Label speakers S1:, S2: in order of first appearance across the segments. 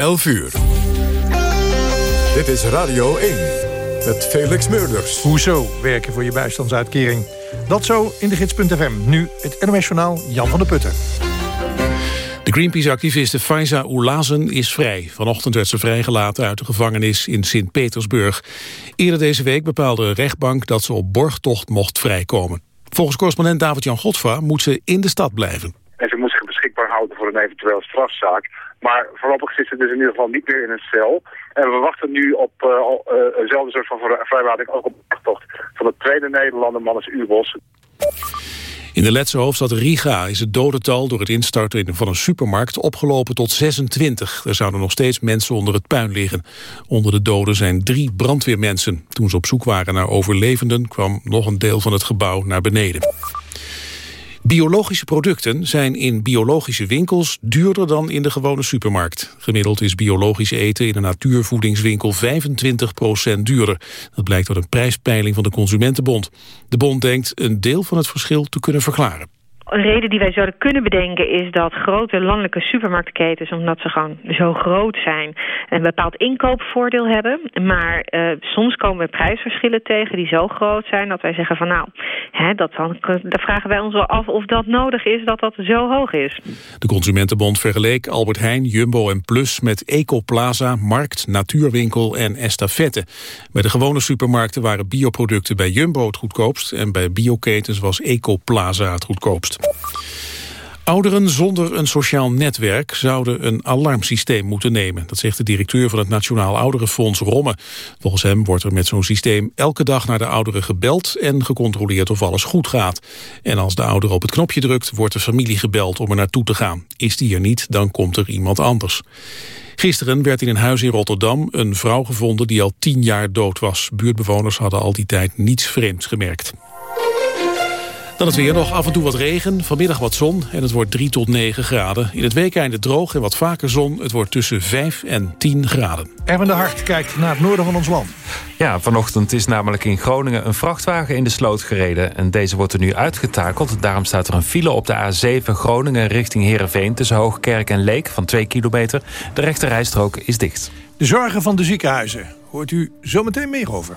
S1: 11 uur. Dit is Radio 1 met Felix Meurders.
S2: Hoezo werken voor je bijstandsuitkering? Dat zo in de gids.fm. Nu het NOS Journaal Jan van der Putten.
S3: De Greenpeace-activiste Faiza Oulazen is vrij. Vanochtend werd ze vrijgelaten uit de gevangenis in Sint-Petersburg. Eerder deze week bepaalde de rechtbank dat ze op borgtocht mocht vrijkomen. Volgens correspondent David-Jan Godfra moet ze in de stad blijven.
S4: En ze moet zich beschikbaar voor een eventueel strafzaak. Maar voorlopig zit ze dus in ieder geval niet meer in een cel. En we wachten nu op uh, uh, soort van vrijlating ook op borgtocht van de tweede Nederlander, Mannes Ubos.
S3: In de Letse hoofdstad Riga is het dodental door het instarten van een supermarkt opgelopen tot 26. Er zouden nog steeds mensen onder het puin liggen. Onder de doden zijn drie brandweermensen. Toen ze op zoek waren naar overlevenden kwam nog een deel van het gebouw naar beneden. Biologische producten zijn in biologische winkels duurder dan in de gewone supermarkt. Gemiddeld is biologisch eten in een natuurvoedingswinkel 25% duurder. Dat blijkt uit een prijspeiling van de Consumentenbond. De bond denkt een deel van het verschil te kunnen verklaren.
S5: Een reden die wij zouden kunnen bedenken is dat grote landelijke supermarktketens, omdat ze gewoon zo groot zijn, een bepaald inkoopvoordeel hebben. Maar uh, soms komen we prijsverschillen tegen die zo groot zijn dat wij zeggen van nou, hè, dat dan, dan vragen wij ons wel af of dat nodig is dat dat zo hoog is.
S3: De Consumentenbond vergeleek Albert Heijn, Jumbo en Plus met Ecoplaza, Markt, Natuurwinkel en Estafette. Bij de gewone supermarkten waren bioproducten bij Jumbo het goedkoopst en bij bioketens was Ecoplaza het goedkoopst. Ouderen zonder een sociaal netwerk zouden een alarmsysteem moeten nemen. Dat zegt de directeur van het Nationaal Ouderenfonds Romme. Volgens hem wordt er met zo'n systeem elke dag naar de ouderen gebeld... en gecontroleerd of alles goed gaat. En als de ouder op het knopje drukt, wordt de familie gebeld om er naartoe te gaan. Is die er niet, dan komt er iemand anders. Gisteren werd in een huis in Rotterdam een vrouw gevonden die al tien jaar dood was. Buurtbewoners hadden al die tijd niets vreemds gemerkt. Dan het weer nog af en toe wat regen, vanmiddag wat zon en het wordt 3 tot 9 graden. In het weekeinde droog en wat vaker zon. Het wordt tussen 5 en 10 graden.
S2: Erwin de Hart kijkt naar het noorden van ons land.
S6: Ja, vanochtend is namelijk in Groningen een vrachtwagen in de sloot gereden. En deze wordt er nu uitgetakeld. Daarom staat er een file op de A7 Groningen richting Heerenveen... tussen Hoogkerk en Leek van 2 kilometer. De rechterrijstrook is dicht.
S2: De zorgen van de ziekenhuizen hoort u zometeen meer over.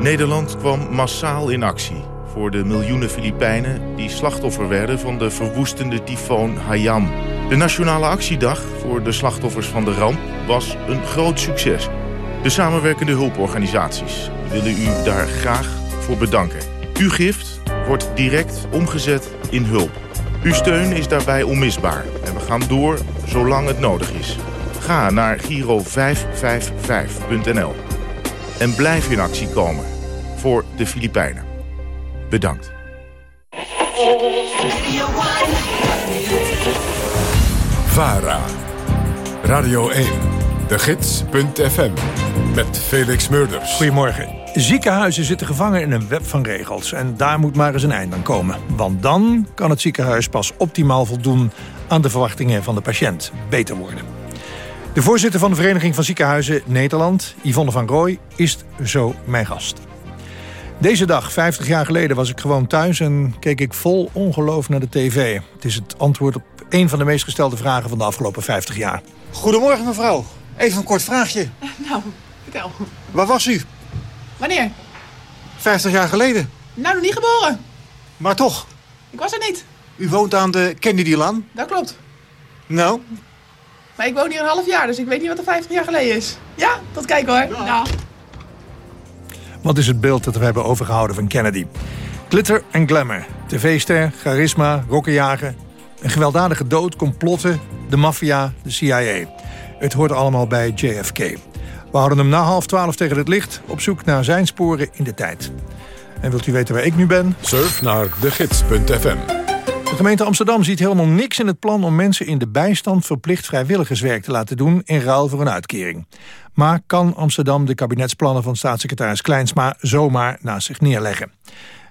S7: Nederland kwam massaal in actie voor de miljoenen Filipijnen... die slachtoffer werden van de verwoestende tyfoon Haiyan. De Nationale Actiedag voor de slachtoffers van de ramp was een groot succes. De samenwerkende hulporganisaties willen u daar graag voor bedanken. Uw gift wordt direct omgezet in hulp. Uw steun is daarbij onmisbaar en we gaan door zolang het nodig is. Ga naar giro555.nl en blijf in actie komen voor de Filipijnen. Bedankt.
S1: VARA. Radio 1. De Gids.fm. Met Felix Murders.
S2: Goedemorgen. Ziekenhuizen zitten gevangen in een web van regels. En daar moet maar eens een eind aan komen. Want dan kan het ziekenhuis pas optimaal voldoen... aan de verwachtingen van de patiënt beter worden. De voorzitter van de Vereniging van Ziekenhuizen Nederland, Yvonne van Rooij, is zo mijn gast. Deze dag, 50 jaar geleden, was ik gewoon thuis en keek ik vol ongeloof naar de tv. Het is het antwoord op een van de meest gestelde vragen van de afgelopen 50 jaar.
S8: Goedemorgen mevrouw. Even een kort vraagje.
S9: Nou, vertel.
S8: Waar was u?
S9: Wanneer?
S8: 50 jaar geleden.
S9: Nou, nog niet geboren.
S8: Maar toch.
S9: Ik was er niet.
S8: U woont aan de Kennedy-laan?
S9: Dat klopt.
S8: Nou?
S9: Maar ik woon hier een half jaar, dus ik weet niet wat er 50 jaar geleden is. Ja, tot kijken hoor. Ja.
S2: Wat is het beeld dat we hebben overgehouden van Kennedy? Glitter en glamour. TV-ster, charisma, rokkenjager. Een gewelddadige dood, complotten, de maffia, de CIA. Het hoort allemaal bij JFK. We houden hem na half twaalf tegen het licht... op zoek naar zijn sporen in de tijd. En wilt u weten waar ik nu ben?
S1: Surf naar degids.fm.
S2: De gemeente Amsterdam ziet helemaal niks in het plan... om mensen in de bijstand verplicht vrijwilligerswerk te laten doen... in ruil voor een uitkering. Maar kan Amsterdam de kabinetsplannen van staatssecretaris Kleinsma... zomaar naast zich neerleggen?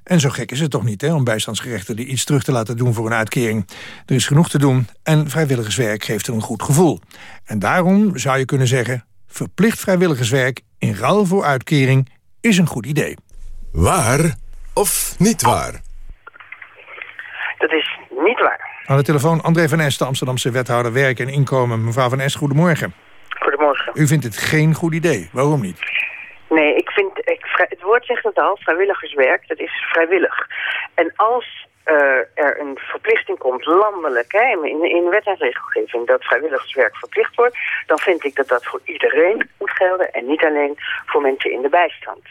S2: En zo gek is het toch niet hè, om bijstandsgerechten iets terug te laten doen voor een uitkering. Er is genoeg te doen en vrijwilligerswerk geeft een goed gevoel. En daarom zou je kunnen zeggen, verplicht vrijwilligerswerk in ruil voor uitkering is een goed idee.
S1: Waar of niet waar?
S10: Dat is niet waar.
S2: Aan de telefoon André van Es, de Amsterdamse wethouder werk en inkomen. Mevrouw van Es, goedemorgen.
S10: Goedemorgen.
S2: U vindt het geen goed idee. Waarom niet?
S10: Nee, ik vind, ik, het woord zegt het al, vrijwilligerswerk, dat is vrijwillig. En als uh, er een verplichting komt, landelijk, hè, in, in wet en regelgeving, dat vrijwilligerswerk verplicht wordt, dan vind ik dat dat voor iedereen moet gelden en niet alleen voor mensen in de bijstand.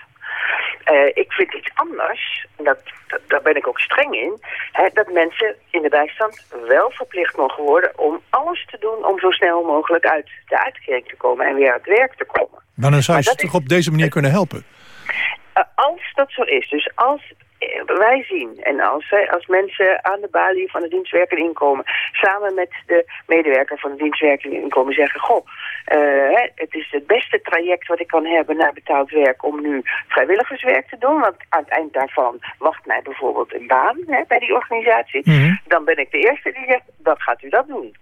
S10: Uh, ik vind iets anders, en dat, dat, daar ben ik ook streng in, hè, dat mensen in de bijstand wel verplicht mogen worden om alles te doen om zo snel mogelijk uit de uitkering te komen en weer aan het werk te komen.
S2: Maar dan zou je ze toch op deze manier kunnen helpen?
S10: Uh, als dat zo is, dus als wij zien en als, als mensen aan de balie van de dienstwerkende inkomen samen met de medewerker van de dienstwerkende inkomen zeggen, goh, uh, het is het beste traject wat ik kan hebben naar betaald werk om nu vrijwilligerswerk te doen, want aan het eind daarvan wacht mij bijvoorbeeld een baan hè, bij die organisatie, mm -hmm. dan ben ik de eerste die zegt, dat gaat u dat doen.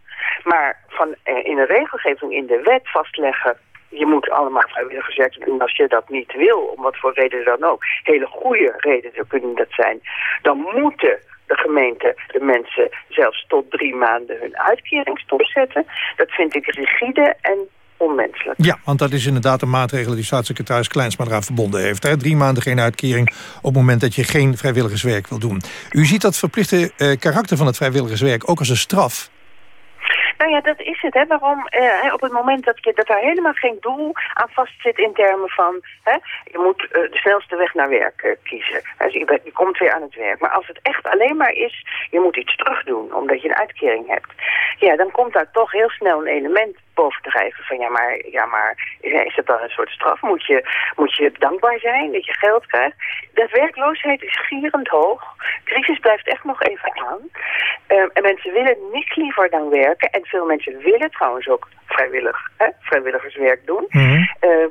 S10: Maar van, uh, in een regelgeving in de wet vastleggen je moet allemaal vrijwilligerswerk doen. Als je dat niet wil, om wat voor reden dan ook, hele goede redenen kunnen dat zijn, dan moeten de gemeente de mensen zelfs tot drie maanden hun uitkering stopzetten. Dat vind ik rigide en onmenselijk.
S2: Ja, want dat is inderdaad een maatregel die staatssecretaris Kleinsma eraan verbonden heeft. Hè? Drie maanden geen uitkering op het moment dat je geen vrijwilligerswerk wil doen. U ziet dat verplichte eh, karakter van het vrijwilligerswerk ook als een straf.
S10: Nou ja, dat is het. Hè. Waarom eh, op het moment dat, je, dat daar helemaal geen doel aan vastzit in termen van... Hè, je moet uh, de snelste weg naar werk uh, kiezen. Dus je, je komt weer aan het werk. Maar als het echt alleen maar is, je moet iets terugdoen omdat je een uitkering hebt. Ja, dan komt daar toch heel snel een element bovendrijven van ja maar, ja, maar is het dan een soort straf? Moet je, moet je dankbaar zijn dat je geld krijgt? De werkloosheid is gierend hoog. crisis blijft echt nog even aan. Uh, en mensen willen niks liever dan werken. En veel mensen willen trouwens ook vrijwillig, hè, vrijwilligerswerk doen. Mm -hmm. uh,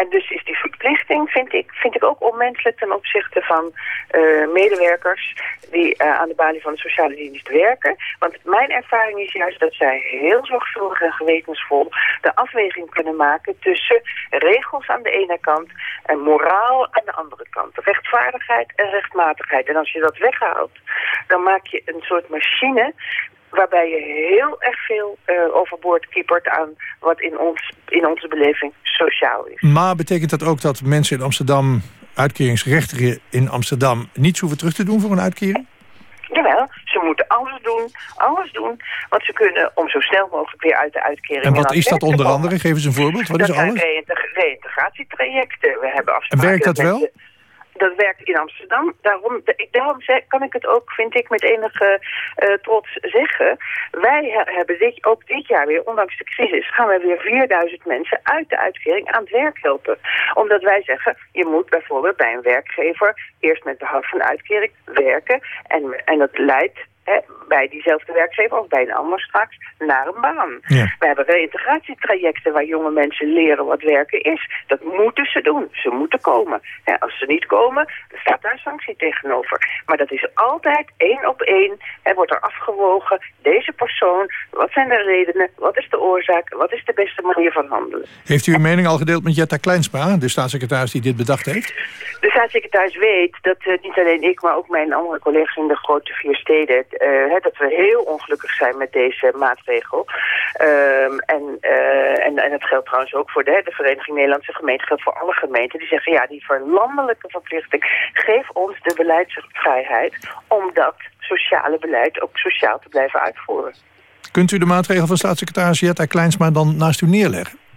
S10: en dus is die verplichting, vind ik, vind ik ook onmenselijk ten opzichte van uh, medewerkers die uh, aan de balie van de sociale dienst werken. Want mijn ervaring is juist dat zij heel zorgvuldig en gewetensvol de afweging kunnen maken tussen regels aan de ene kant en moraal aan de andere kant. Rechtvaardigheid en rechtmatigheid. En als je dat weghaalt, dan maak je een soort machine waarbij je heel erg veel uh, overboord kiepert aan wat in, ons, in onze beleving sociaal is.
S2: Maar betekent dat ook dat mensen in Amsterdam, uitkeringsgerechtigen in Amsterdam, niets hoeven terug te doen voor een uitkering?
S10: Jawel, ze moeten alles doen, alles doen wat ze kunnen om zo snel mogelijk weer uit de uitkering
S2: En wat is dat onder andere? Geef eens een voorbeeld. Wat
S10: dat
S2: is alles?
S10: reïntegratietrajecten. We hebben afspraken
S2: en werkt dat wel?
S10: Mensen dat werkt in Amsterdam. Daarom, daarom kan ik het ook, vind ik, met enige uh, trots zeggen. Wij hebben dit, ook dit jaar weer, ondanks de crisis, gaan we weer 4000 mensen uit de uitkering aan het werk helpen. Omdat wij zeggen, je moet bijvoorbeeld bij een werkgever eerst met behoud van uitkering werken. En, en dat leidt Hè, bij diezelfde werkgever of bij een ander straks naar een baan.
S2: Ja.
S10: We hebben reïntegratietrajecten waar jonge mensen leren wat werken is. Dat moeten ze doen. Ze moeten komen. Hè, als ze niet komen, dan staat daar sanctie tegenover. Maar dat is altijd één op één. Hè, wordt er afgewogen. Deze persoon, wat zijn de redenen? Wat is de oorzaak? Wat is de beste manier van handelen?
S2: Heeft u uw mening al gedeeld met Jetta Kleinsma, de staatssecretaris die dit bedacht heeft?
S10: De staatssecretaris weet dat uh, niet alleen ik, maar ook mijn andere collega's in de grote vier steden uh, dat we heel ongelukkig zijn met deze maatregel. Um, en, uh, en, en dat geldt trouwens ook voor de, de Vereniging Nederlandse Gemeenten, geldt voor alle gemeenten. Die zeggen, ja, die verlandelijke verplichting, geef ons de beleidsvrijheid om dat sociale beleid ook sociaal te blijven uitvoeren.
S2: Kunt u de maatregel van staatssecretaris Jetta Kleinsma dan naast u neerleggen?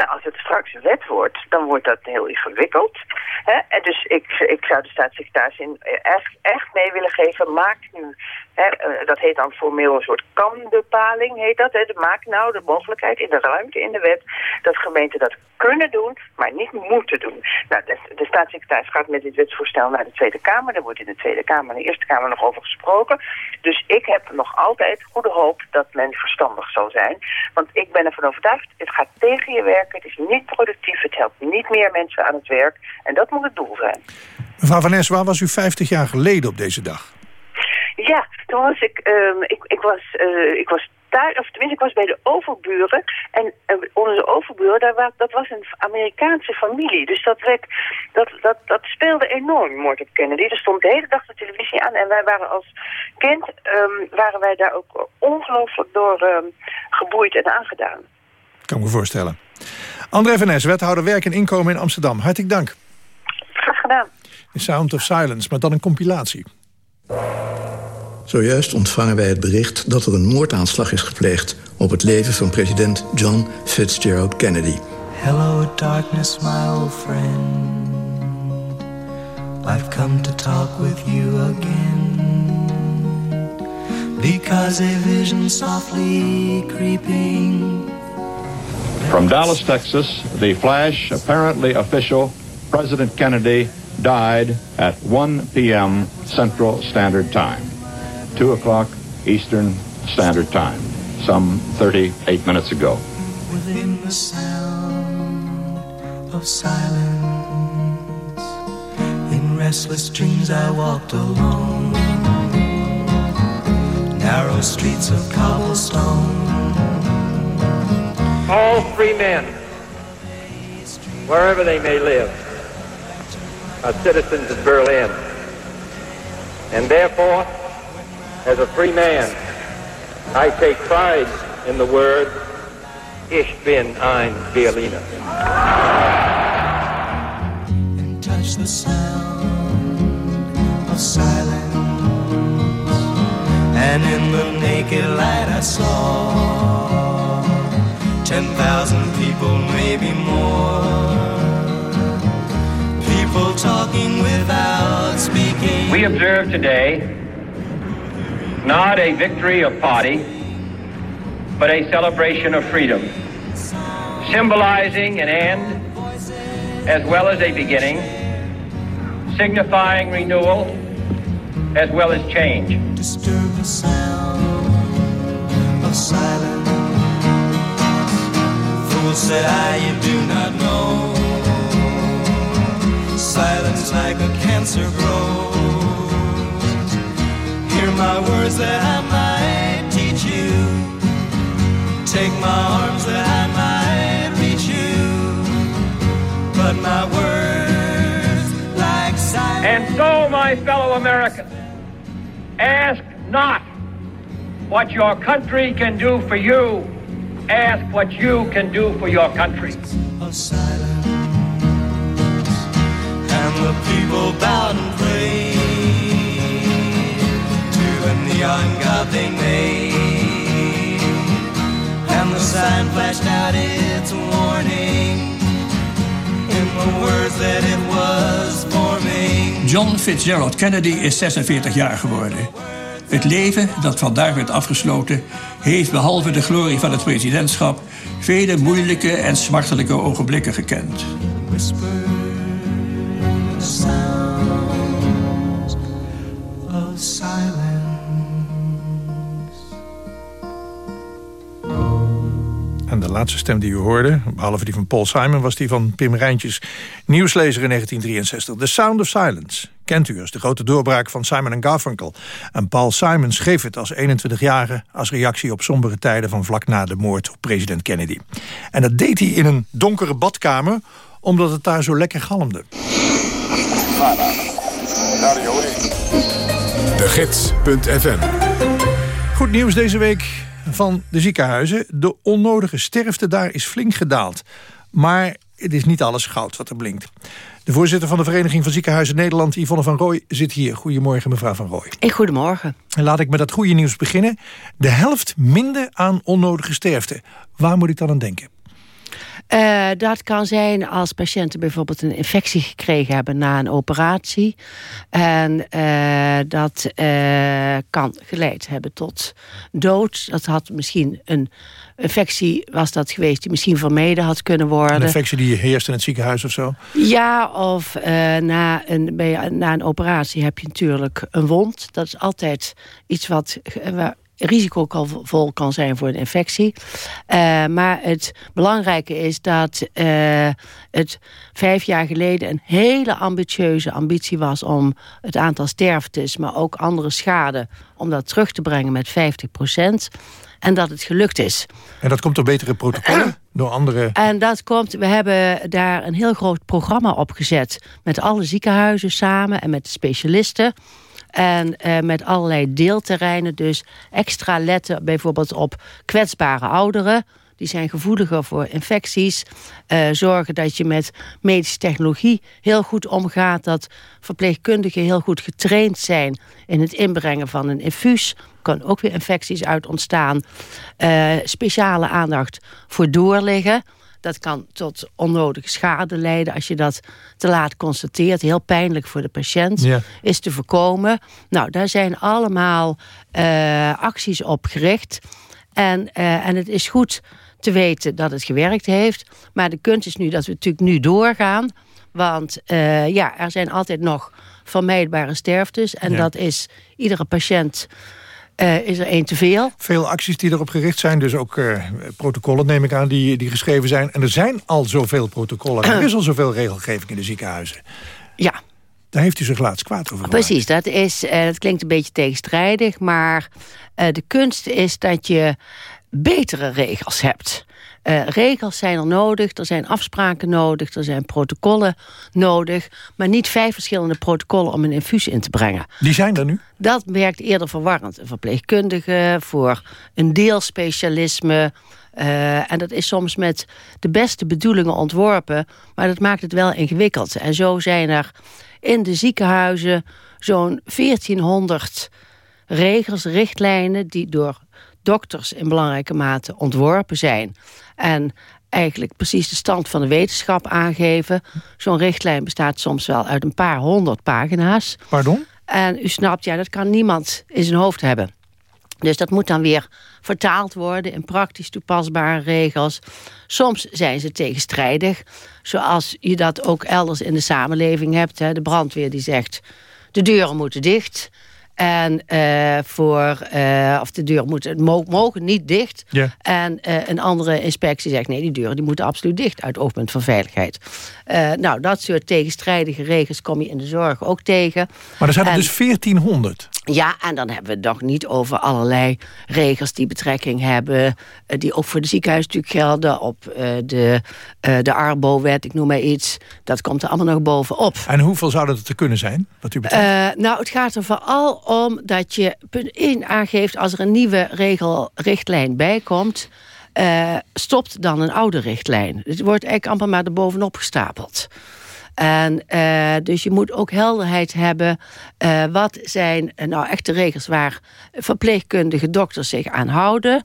S10: Nou, als het straks wet wordt, dan wordt dat heel ingewikkeld. Hè? En dus ik, ik zou de staatssecretaris in echt, echt mee willen geven, maak nu eh, dat heet dan formeel een soort kanbepaling, heet dat. Hè. Maak nou de mogelijkheid in de ruimte in de wet dat gemeenten dat kunnen doen, maar niet moeten doen. Nou, de, de staatssecretaris gaat met dit wetsvoorstel naar de Tweede Kamer. Daar wordt in de Tweede Kamer en de Eerste Kamer nog over gesproken. Dus ik heb nog altijd goede hoop dat men verstandig zal zijn. Want ik ben ervan overtuigd, het gaat tegen je werken, het is niet productief, het helpt niet meer mensen aan het werk. En dat moet het doel zijn.
S2: Mevrouw Van Es, waar was u 50 jaar geleden op deze dag?
S10: Ja, toen was ik, um, ik, ik was, uh, ik was thuis, of tenminste ik was bij de overburen. En uh, onze overburen, daar was, dat was een Amerikaanse familie. Dus dat, werd, dat, dat, dat speelde enorm, moord op Kennedy. Er stond de hele dag de televisie aan en wij waren als kind, um, waren wij daar ook ongelooflijk door um, geboeid en aangedaan.
S2: Kan me voorstellen. André van Es, wethouder werk en inkomen in Amsterdam. Hartelijk dank.
S10: Graag gedaan.
S2: The Sound of Silence, maar dan een compilatie.
S11: Zojuist ontvangen wij het bericht dat er een moordaanslag is gepleegd... op het leven van president John Fitzgerald Kennedy.
S12: Hello darkness, my old friend. I've come to talk with you again. Because a vision softly creeping...
S13: From Dallas, Texas, the flash, apparently official, President Kennedy died at 1 p.m. Central Standard Time. 2 o'clock Eastern Standard Time, some 38 minutes ago.
S12: Within the sound of silence, in restless dreams I walked alone. Narrow streets of cobblestone.
S14: All free men, wherever they may live, are citizens of Berlin. And therefore, as a free man, I take pride in the word, Ich bin ein Berliner.
S12: And touch the sound of silence. And in the naked light I saw 10,000 people, maybe more. People talking without speaking.
S14: We observe today not a victory of party, but a celebration of freedom, symbolizing an end as well as a beginning, signifying renewal as well as change.
S12: Disturb the sound of silence. Fool said I, you do not know. Silence like a cancer grows my words that I might teach you. Take my arms that I might reach you. But my words, like silence.
S14: And so, my fellow Americans, ask not what your country can do for you. Ask what you can do for your country.
S12: Of silence, and the people bowed and prayed neon god they made. And the sign flashed out its warning in the words that it was forming.
S15: John Fitzgerald Kennedy is 46 jaar geworden. Het leven dat vandaag werd afgesloten heeft behalve de glorie van het presidentschap vele moeilijke en smartelijke ogenblikken gekend.
S2: En laatste stem die u hoorde, behalve die van Paul Simon... was die van Pim Rijntjes, nieuwslezer in 1963. The Sound of Silence kent u als de grote doorbraak van Simon Garfunkel. En Paul Simon schreef het als 21-jarige... als reactie op sombere tijden van vlak na de moord op president Kennedy. En dat deed hij in een donkere badkamer... omdat het daar zo lekker galmde.
S1: De Gids.fm
S2: Goed nieuws deze week van de ziekenhuizen. De onnodige sterfte daar is flink gedaald. Maar het is niet alles goud wat er blinkt. De voorzitter van de Vereniging van Ziekenhuizen Nederland, Yvonne van Rooij, zit hier. Goedemorgen, mevrouw van Rooij.
S16: En goedemorgen.
S2: En laat ik met dat goede nieuws beginnen. De helft minder aan onnodige sterfte. Waar moet ik dan aan denken?
S16: Uh, dat kan zijn als patiënten bijvoorbeeld een infectie gekregen hebben na een operatie. En uh, dat uh, kan geleid hebben tot dood. Dat had misschien een infectie was dat geweest die misschien vermeden had kunnen worden.
S2: Een infectie die heerst in het ziekenhuis of zo?
S16: Ja, of na, een, na een operatie heb je natuurlijk een wond. Dat is altijd iets wat risicovol kan zijn voor een infectie. Uh, maar het belangrijke is dat uh, het vijf jaar geleden een hele ambitieuze ambitie was om het aantal sterftes, maar ook andere schade, om dat terug te brengen met 50 procent. En dat het gelukt is.
S2: En dat komt door betere protocollen? door andere...
S16: En dat komt, we hebben daar een heel groot programma op gezet. Met alle ziekenhuizen samen en met de specialisten. En uh, met allerlei deelterreinen. Dus extra letten bijvoorbeeld op kwetsbare ouderen. Die zijn gevoeliger voor infecties. Uh, zorgen dat je met medische technologie heel goed omgaat. Dat verpleegkundigen heel goed getraind zijn in het inbrengen van een infuus. Kan ook weer infecties uit ontstaan. Uh, speciale aandacht voor doorliggen. Dat kan tot onnodige schade leiden als je dat te laat constateert. Heel pijnlijk voor de patiënt.
S2: Ja.
S16: Is te voorkomen. Nou, daar zijn allemaal uh, acties op gericht. En, uh, en het is goed te weten dat het gewerkt heeft. Maar de kunst is nu dat we natuurlijk nu doorgaan. Want uh, ja, er zijn altijd nog vermijdbare sterftes. En
S2: Ja.
S16: dat is iedere patiënt uh, is er één te veel.
S2: Veel acties die erop gericht zijn. Dus ook uh, protocollen neem ik aan die, die geschreven zijn. En er zijn al zoveel protocollen. er is al zoveel regelgeving in de ziekenhuizen.
S16: Ja.
S2: Daar heeft u zich laatst kwaad over gemaakt.
S16: Precies, dat, is, uh, dat klinkt een beetje tegenstrijdig. Maar de kunst is dat je betere regels hebt. Uh, regels zijn er nodig, er zijn afspraken nodig, er zijn protocollen nodig. Maar niet vijf verschillende protocollen om een infuus in te brengen.
S2: Die zijn er nu?
S16: Dat werkt eerder verwarrend. Een verpleegkundige voor een deelspecialisme. Uh, en dat is soms met de beste bedoelingen ontworpen. Maar dat maakt het wel ingewikkeld. En zo zijn er in de ziekenhuizen zo'n 1400 regels, richtlijnen... die door dokters in belangrijke mate ontworpen zijn. En eigenlijk precies de stand van de wetenschap aangeven. Zo'n richtlijn bestaat soms wel uit een paar honderd pagina's.
S2: Pardon?
S16: En u snapt, ja, dat kan niemand in zijn hoofd hebben. Dus dat moet dan weer vertaald worden in praktisch toepasbare regels. Soms zijn ze tegenstrijdig, zoals je dat ook elders in de samenleving hebt. Hè. De brandweer die zegt, de deuren moeten dicht... En uh, voor, uh, of de deuren moeten, mogen niet dicht.
S2: Ja.
S16: En uh, een andere inspectie zegt, nee, die deuren die moeten absoluut dicht uit oogpunt van veiligheid. nou, dat soort tegenstrijdige regels kom je in de zorg ook tegen.
S2: Maar er zijn er dus 1400.
S16: Ja, en dan hebben we het nog niet over allerlei regels die betrekking hebben. die ook voor de ziekenhuis natuurlijk gelden. Op de, de Arbo-wet, ik noem maar iets. Dat komt er allemaal nog bovenop.
S2: En hoeveel zou dat er kunnen zijn, wat u betreft?
S16: nou, het gaat er vooral om dat je punt 1 aangeeft... als er een nieuwe regel, richtlijn bij komt... Uh, stopt dan een oude richtlijn. Het wordt eigenlijk amper maar erbovenop gestapeld. En uh, dus je moet ook helderheid hebben. Uh, wat zijn nou echte regels waar verpleegkundige dokters zich aan houden...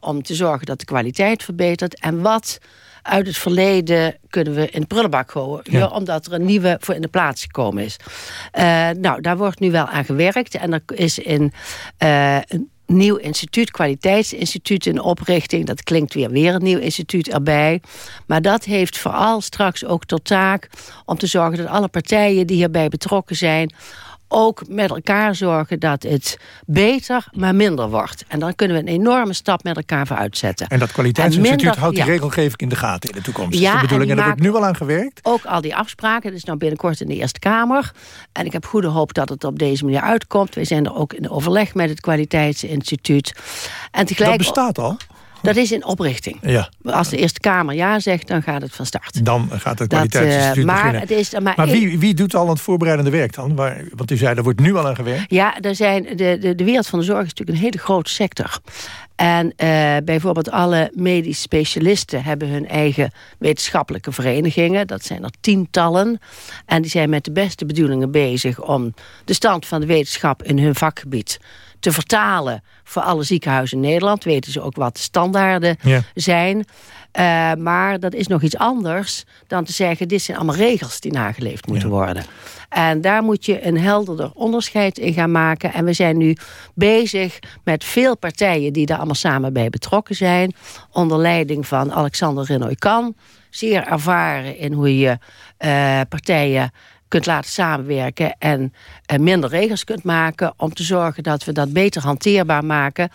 S16: om te zorgen dat de kwaliteit verbetert. En wat uit het verleden kunnen we in de prullenbak gooien. Ja. Omdat er een nieuwe voor in de plaats gekomen is. Uh, nou, daar wordt nu wel aan gewerkt. En er is in uh, een nieuw instituut, kwaliteitsinstituut in oprichting. Dat klinkt weer weer een nieuw instituut erbij. Maar dat heeft vooral straks ook tot taak... om te zorgen dat alle partijen die hierbij betrokken zijn ook met elkaar zorgen dat het beter, maar minder wordt. En dan kunnen we een enorme stap met elkaar vooruit zetten.
S2: En dat kwaliteitsinstituut minder, houdt die ja. regelgeving in de gaten in de toekomst.
S16: Ja,
S2: dat is de bedoeling en,
S16: en
S2: daar wordt nu al aan gewerkt.
S16: Ook al die afspraken, dat is nou binnenkort in de Eerste Kamer. En ik heb goede hoop dat het op deze manier uitkomt. We zijn er ook in overleg met het kwaliteitsinstituut. En tegelijk...
S2: Dat bestaat al?
S16: Dat is in oprichting.
S2: Ja.
S16: Als de Eerste Kamer ja zegt, dan gaat het van start.
S2: Dan gaat het kwaliteitsinstituut
S16: eh, maar
S2: beginnen.
S16: het is maar
S2: maar wie, wie doet al het voorbereidende werk dan? Waar, want u zei, er wordt nu al aan gewerkt.
S16: Ja, er zijn, de, de, de wereld van de zorg is natuurlijk een hele grote sector. En eh, bijvoorbeeld alle medisch specialisten hebben hun eigen wetenschappelijke verenigingen. Dat zijn er tientallen. En die zijn met de beste bedoelingen bezig om de stand van de wetenschap in hun vakgebied te vertalen voor alle ziekenhuizen in Nederland. Weten ze ook wat de standaarden
S2: Ja.
S16: zijn. Eh, maar dat is nog iets anders dan te zeggen... dit zijn allemaal regels die nageleefd moeten worden. En daar moet je een helderder onderscheid in gaan maken. En we zijn nu bezig met veel partijen... die daar allemaal samen bij betrokken zijn. Onder leiding van Alexander Renoy-Kan. Zeer ervaren in hoe je eh, partijen kunt laten samenwerken en eh, minder regels kunt maken om te zorgen dat we dat beter hanteerbaar maken.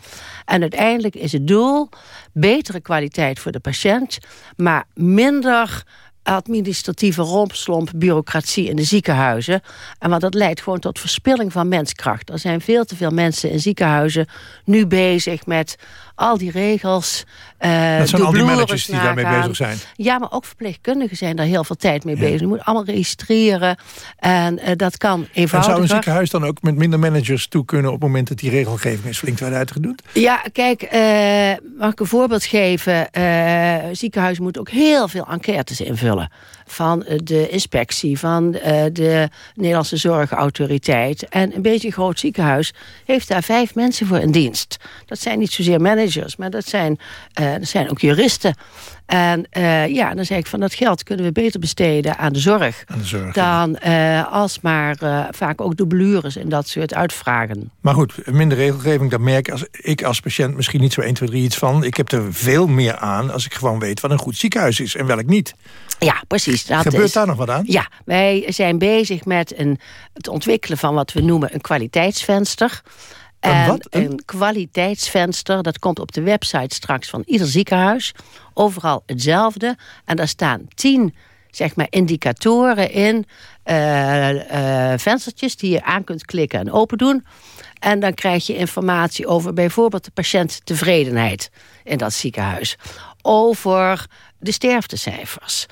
S16: En uiteindelijk is het doel betere kwaliteit voor de patiënt, maar minder administratieve rompslomp, bureaucratie in de ziekenhuizen. En want dat leidt gewoon tot verspilling van menskracht. Er zijn veel te veel mensen in ziekenhuizen nu bezig met al die regels. eh,
S2: Dat zijn al die managers die daarmee bezig zijn.
S16: Ja, maar ook verpleegkundigen zijn daar heel veel tijd mee bezig. Je moet allemaal registreren. En eh, dat kan
S2: En zou een ziekenhuis dan ook met minder managers toe kunnen... op het moment dat die regelgeving is flink werd uitgedoet?
S16: Ja, kijk, eh, mag ik een voorbeeld geven? Ziekenhuizen moeten ook heel veel enquêtes invullen. Van eh, de inspectie, van eh, de Nederlandse Zorgautoriteit. En een beetje een groot ziekenhuis heeft daar vijf mensen voor in dienst. Dat zijn niet zozeer managers, maar dat zijn, eh, dat zijn ook juristen. En eh, ja, dan zeg ik van dat geld kunnen we beter besteden aan de zorg.
S2: Aan de zorg,
S16: dan eh, als maar eh, vaak ook dublures en dat soort uitvragen.
S2: Maar goed, minder regelgeving, daar merk als, ik als patiënt misschien niet zo 1, 2, 3 iets van. Ik heb er veel meer aan als ik gewoon weet wat een goed ziekenhuis is en welk niet.
S16: Ja, precies. Dat
S2: Gebeurt
S16: is,
S2: daar nog wat aan?
S16: Ja, wij zijn bezig met een, het ontwikkelen van wat we noemen een kwaliteitsvenster. En?
S2: Een-
S16: een kwaliteitsvenster, dat komt op de website straks van ieder ziekenhuis. Overal hetzelfde. En daar staan tien zeg maar, indicatoren in, eh, venstertjes die je aan kunt klikken en open doen. En dan krijg je informatie over bijvoorbeeld de patiënttevredenheid in dat ziekenhuis. Over de sterftecijfers.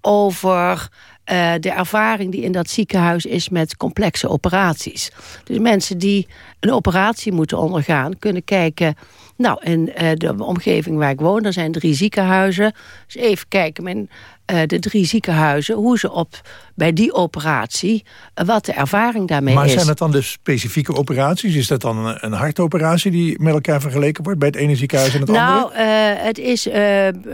S16: Over eh, de ervaring die in dat ziekenhuis is met complexe operaties. Dus mensen die een operatie moeten ondergaan, kunnen kijken. Nou, in eh, de omgeving waar ik woon, er zijn drie ziekenhuizen. Dus even kijken, mijn, eh, de drie ziekenhuizen, hoe ze op bij die operatie, wat de ervaring daarmee
S2: maar
S16: is.
S2: zijn het dan de specifieke operaties? Is dat dan een, een hartoperatie die met elkaar vergeleken wordt... bij het ene ziekenhuis en het andere?
S16: Nou, het is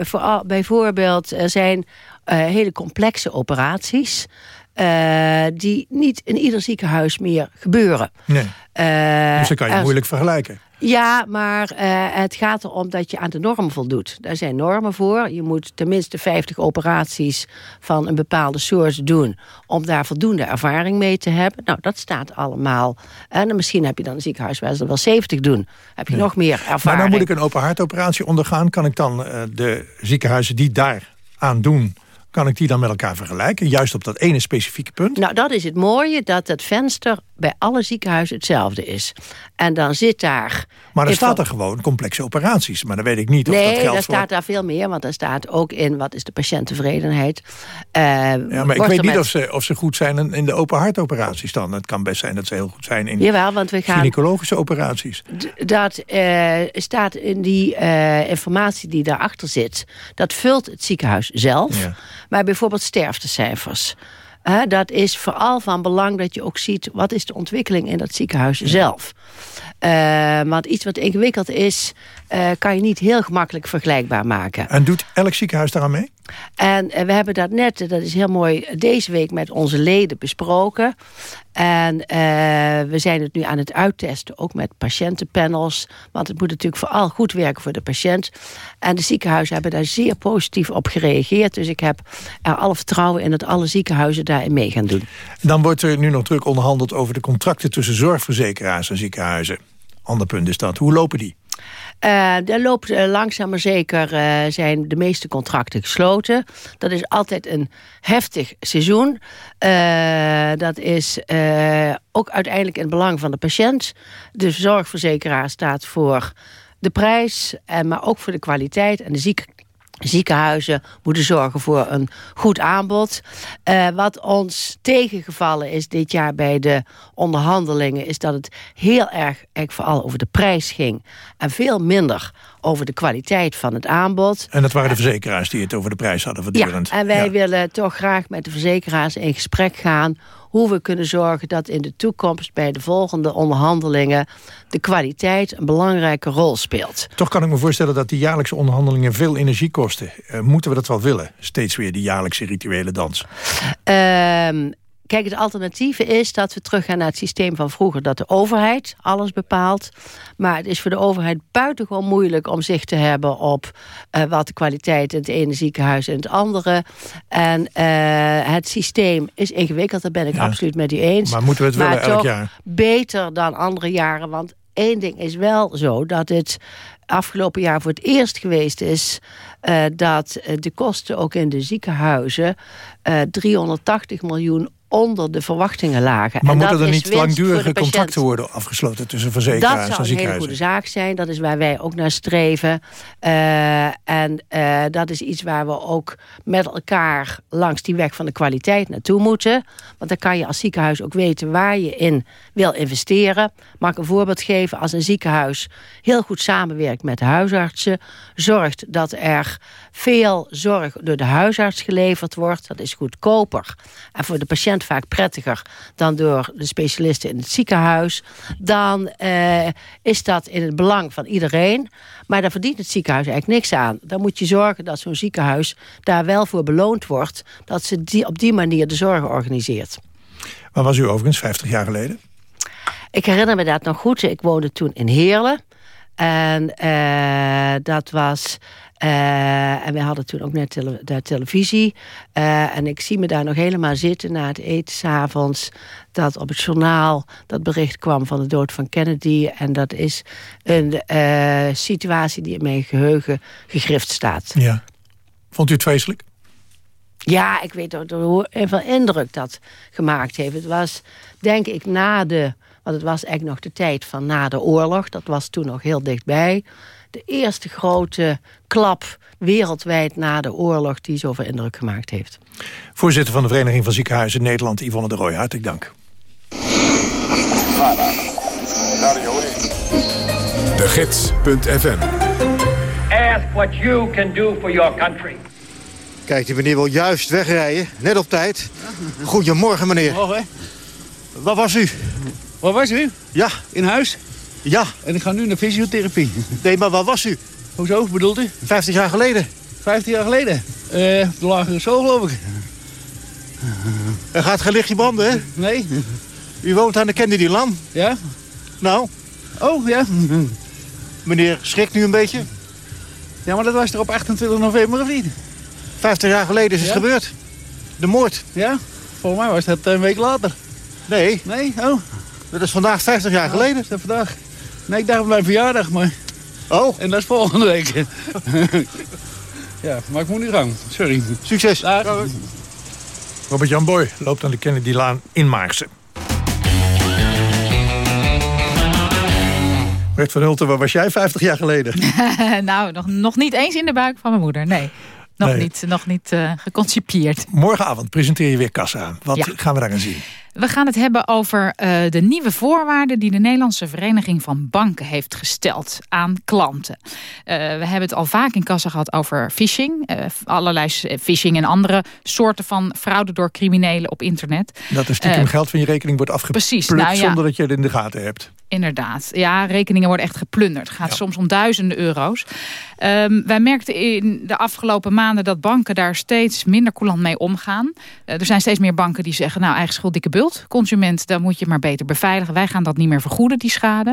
S16: vooral bijvoorbeeld, er zijn hele complexe operaties. eh, die niet in ieder ziekenhuis meer gebeuren.
S2: Nee.
S16: Eh,
S2: dus dan kan je
S16: er-
S2: moeilijk vergelijken.
S16: Ja, maar eh, het gaat erom dat je aan de norm voldoet. Daar zijn normen voor. Je moet tenminste 50 operaties van een bepaalde soort doen... om daar voldoende ervaring mee te hebben. Nou, dat staat allemaal. En misschien heb je dan een ziekenhuis waar ze er wel 70 doen. Heb je nog meer ervaring.
S2: Maar dan moet ik een open hartoperatie ondergaan. Kan ik dan eh, de ziekenhuizen die daar aan doen... kan ik die dan met elkaar vergelijken? Juist op dat ene specifieke punt?
S16: Nou, dat is het mooie, dat het venster bij alle ziekenhuizen hetzelfde is. En dan zit daar...
S2: Maar er
S16: info-
S2: staat er gewoon complexe operaties. Maar dan weet ik niet of
S16: Nee,
S2: dat geldt
S16: daar
S2: voor...
S16: staat daar veel meer, want daar staat ook in wat is de patiënttevredenheid. Eh,
S2: Ja, maar ik weet
S16: er
S2: niet
S16: met-
S2: of ze, of ze goed zijn in- de open hartoperaties dan. Het kan best zijn dat ze heel goed zijn in
S16: Jawel, want we gaan
S2: gynaecologische operaties.
S16: Dat eh, staat in die eh, informatie die daarachter zit. Dat vult het ziekenhuis zelf.
S2: Ja.
S16: Maar bijvoorbeeld sterftecijfers. Dat is vooral van belang dat je ook ziet... wat is de ontwikkeling in dat ziekenhuis zelf. Eh, want iets wat ingewikkeld is... eh, kan je niet heel gemakkelijk vergelijkbaar maken.
S2: En doet elk ziekenhuis daaraan mee?
S16: En eh, we hebben dat net, dat is heel mooi, deze week met onze leden besproken. En eh, we zijn het nu aan het uittesten, ook met patiëntenpanels. Want het moet natuurlijk vooral goed werken voor de patiënt. En de ziekenhuizen hebben daar zeer positief op gereageerd. Dus ik heb er alle vertrouwen in dat alle ziekenhuizen daarin mee gaan doen.
S2: Dan wordt er nu nog druk onderhandeld over de contracten tussen zorgverzekeraars en ziekenhuizen. Ander punt is dat. Hoe lopen die?
S16: Eh er loopt eh, langzaam maar zeker eh, zijn de meeste contracten gesloten. Dat is altijd een heftig seizoen. Dat is ook uiteindelijk in het belang van de patiënt. De zorgverzekeraar staat voor de prijs, maar ook voor de kwaliteit en de ziek, ziekenhuizen moeten zorgen voor een goed aanbod. Uh, wat ons tegengevallen is dit jaar bij de onderhandelingen... is dat het heel erg eigenlijk vooral over de prijs ging... en veel minder over de kwaliteit van het aanbod.
S2: En dat waren de verzekeraars die het over de prijs hadden voortdurend.
S16: Ja, en wij willen toch graag met de verzekeraars in gesprek gaan hoe we kunnen zorgen dat in de toekomst bij de volgende onderhandelingen de kwaliteit een belangrijke rol speelt.
S2: Toch kan ik me voorstellen dat die jaarlijkse onderhandelingen veel energie kosten. Uh, moeten we dat wel willen? Steeds weer die jaarlijkse rituele dans.
S16: Uh, Kijk, het alternatieve is dat we teruggaan naar het systeem van vroeger... dat de overheid alles bepaalt. Maar het is voor de overheid buitengewoon moeilijk om zich te hebben... op uh, wat de kwaliteit in het ene ziekenhuis en het andere. En uh, het systeem is ingewikkeld, daar ben ik ja. absoluut met u eens.
S2: Maar moeten we het willen elk jaar?
S16: beter dan andere jaren, want één ding is wel zo... dat het afgelopen jaar voor het eerst geweest is... Uh, dat de kosten ook in de ziekenhuizen 380 miljoen onder de verwachtingen lagen.
S2: Maar
S16: en
S2: moeten er niet langdurige contracten worden afgesloten tussen verzekeraars en
S16: Dat zou een hele
S2: ziekenhuizen?
S16: goede zaak zijn. Dat is waar wij ook naar streven. Uh, en uh, dat is iets waar we ook met elkaar langs die weg van de kwaliteit naartoe moeten. Want dan kan je als ziekenhuis ook weten waar je in wil investeren. Mag ik een voorbeeld geven? Als een ziekenhuis heel goed samenwerkt met de huisartsen... zorgt dat er veel zorg door de huisarts geleverd wordt. Dat is goedkoper. En voor de patiënt vaak prettiger dan door de specialisten in het ziekenhuis. Dan uh, is dat in het belang van iedereen. Maar daar verdient het ziekenhuis eigenlijk niks aan. Dan moet je zorgen dat zo'n ziekenhuis daar wel voor beloond wordt. Dat ze die, op die manier de zorg organiseert.
S2: Waar was u overigens 50 jaar geleden?
S16: Ik herinner me dat nog goed. Ik woonde toen in Heerlen. En uh, dat was... Uh, en we hadden toen ook net tele de televisie. Uh, en ik zie me daar nog helemaal zitten na het eten s'avonds. Dat op het journaal dat bericht kwam van de dood van Kennedy. En dat is een situatie die in mijn geheugen gegrift staat.
S2: Ja. Vond u het vreselijk?
S16: Ja, ik weet hoeveel indruk dat gemaakt heeft. Het was, denk ik, na de... Want het was eigenlijk nog de tijd van na de oorlog. Dat was toen nog heel dichtbij de eerste grote klap wereldwijd na de oorlog... die zoveel indruk gemaakt heeft.
S2: Voorzitter van de Vereniging van Ziekenhuizen Nederland, Yvonne de Rooij. Hartelijk dank.
S1: De Gids.fm
S17: Ask what you can do for your country.
S8: Kijk, die meneer wil juist wegrijden. Net op tijd. Goedemorgen, meneer.
S18: Morgen.
S8: Waar was u?
S18: Waar was u?
S8: Ja.
S18: In huis?
S8: Ja.
S18: En ik ga nu naar fysiotherapie.
S8: Nee, maar waar was u?
S18: Hoezo, bedoelt u?
S8: 50 jaar geleden.
S18: 50 jaar geleden? Uh, de lagere school, geloof ik.
S8: Er gaat geen lichtje branden, hè?
S18: Nee.
S8: U woont aan de Kennedy-laan?
S18: Ja.
S8: Nou?
S18: Oh, ja.
S8: Meneer schrikt nu een beetje?
S18: Ja, maar dat was er op 28 november, of niet?
S8: 50 jaar geleden is het
S18: ja?
S8: gebeurd. De moord.
S18: Ja? Volgens mij was dat een week later.
S8: Nee.
S18: Nee? Oh.
S8: Dat is vandaag 50 jaar geleden.
S18: Dat vandaag? Nee, ik dacht op mijn verjaardag, maar...
S8: Oh.
S18: En dat is volgende week. ja, maar ik moet nu gang. Sorry.
S8: Succes.
S18: Dag.
S2: Robert-Jan Boy loopt aan de Kennedy-laan in Maarsen. Bert van Hulten, waar was jij 50 jaar geleden?
S19: nou, nog, nog niet eens in de buik van mijn moeder, nee. Nog nee. niet, nog niet uh, geconcipieerd.
S2: Morgenavond presenteer je weer Kassa. Wat ja. gaan we daarin zien?
S19: We gaan het hebben over uh, de nieuwe voorwaarden... die de Nederlandse Vereniging van Banken heeft gesteld aan klanten. Uh, we hebben het al vaak in Kassa gehad over phishing. Uh, allerlei phishing en andere soorten van fraude door criminelen op internet.
S2: Dat er stiekem geld van je rekening wordt afgeplukt...
S19: Precies, nou, ja.
S2: zonder dat je het in de gaten hebt.
S19: Inderdaad. Ja, rekeningen worden echt geplunderd. Het gaat ja. soms om duizenden euro's. Um, wij merkten in de afgelopen maanden dat banken daar steeds minder coulant mee omgaan. Er zijn steeds meer banken die zeggen, nou eigen schuld dikke bult. Consument, dan moet je maar beter beveiligen. Wij gaan dat niet meer vergoeden, die schade.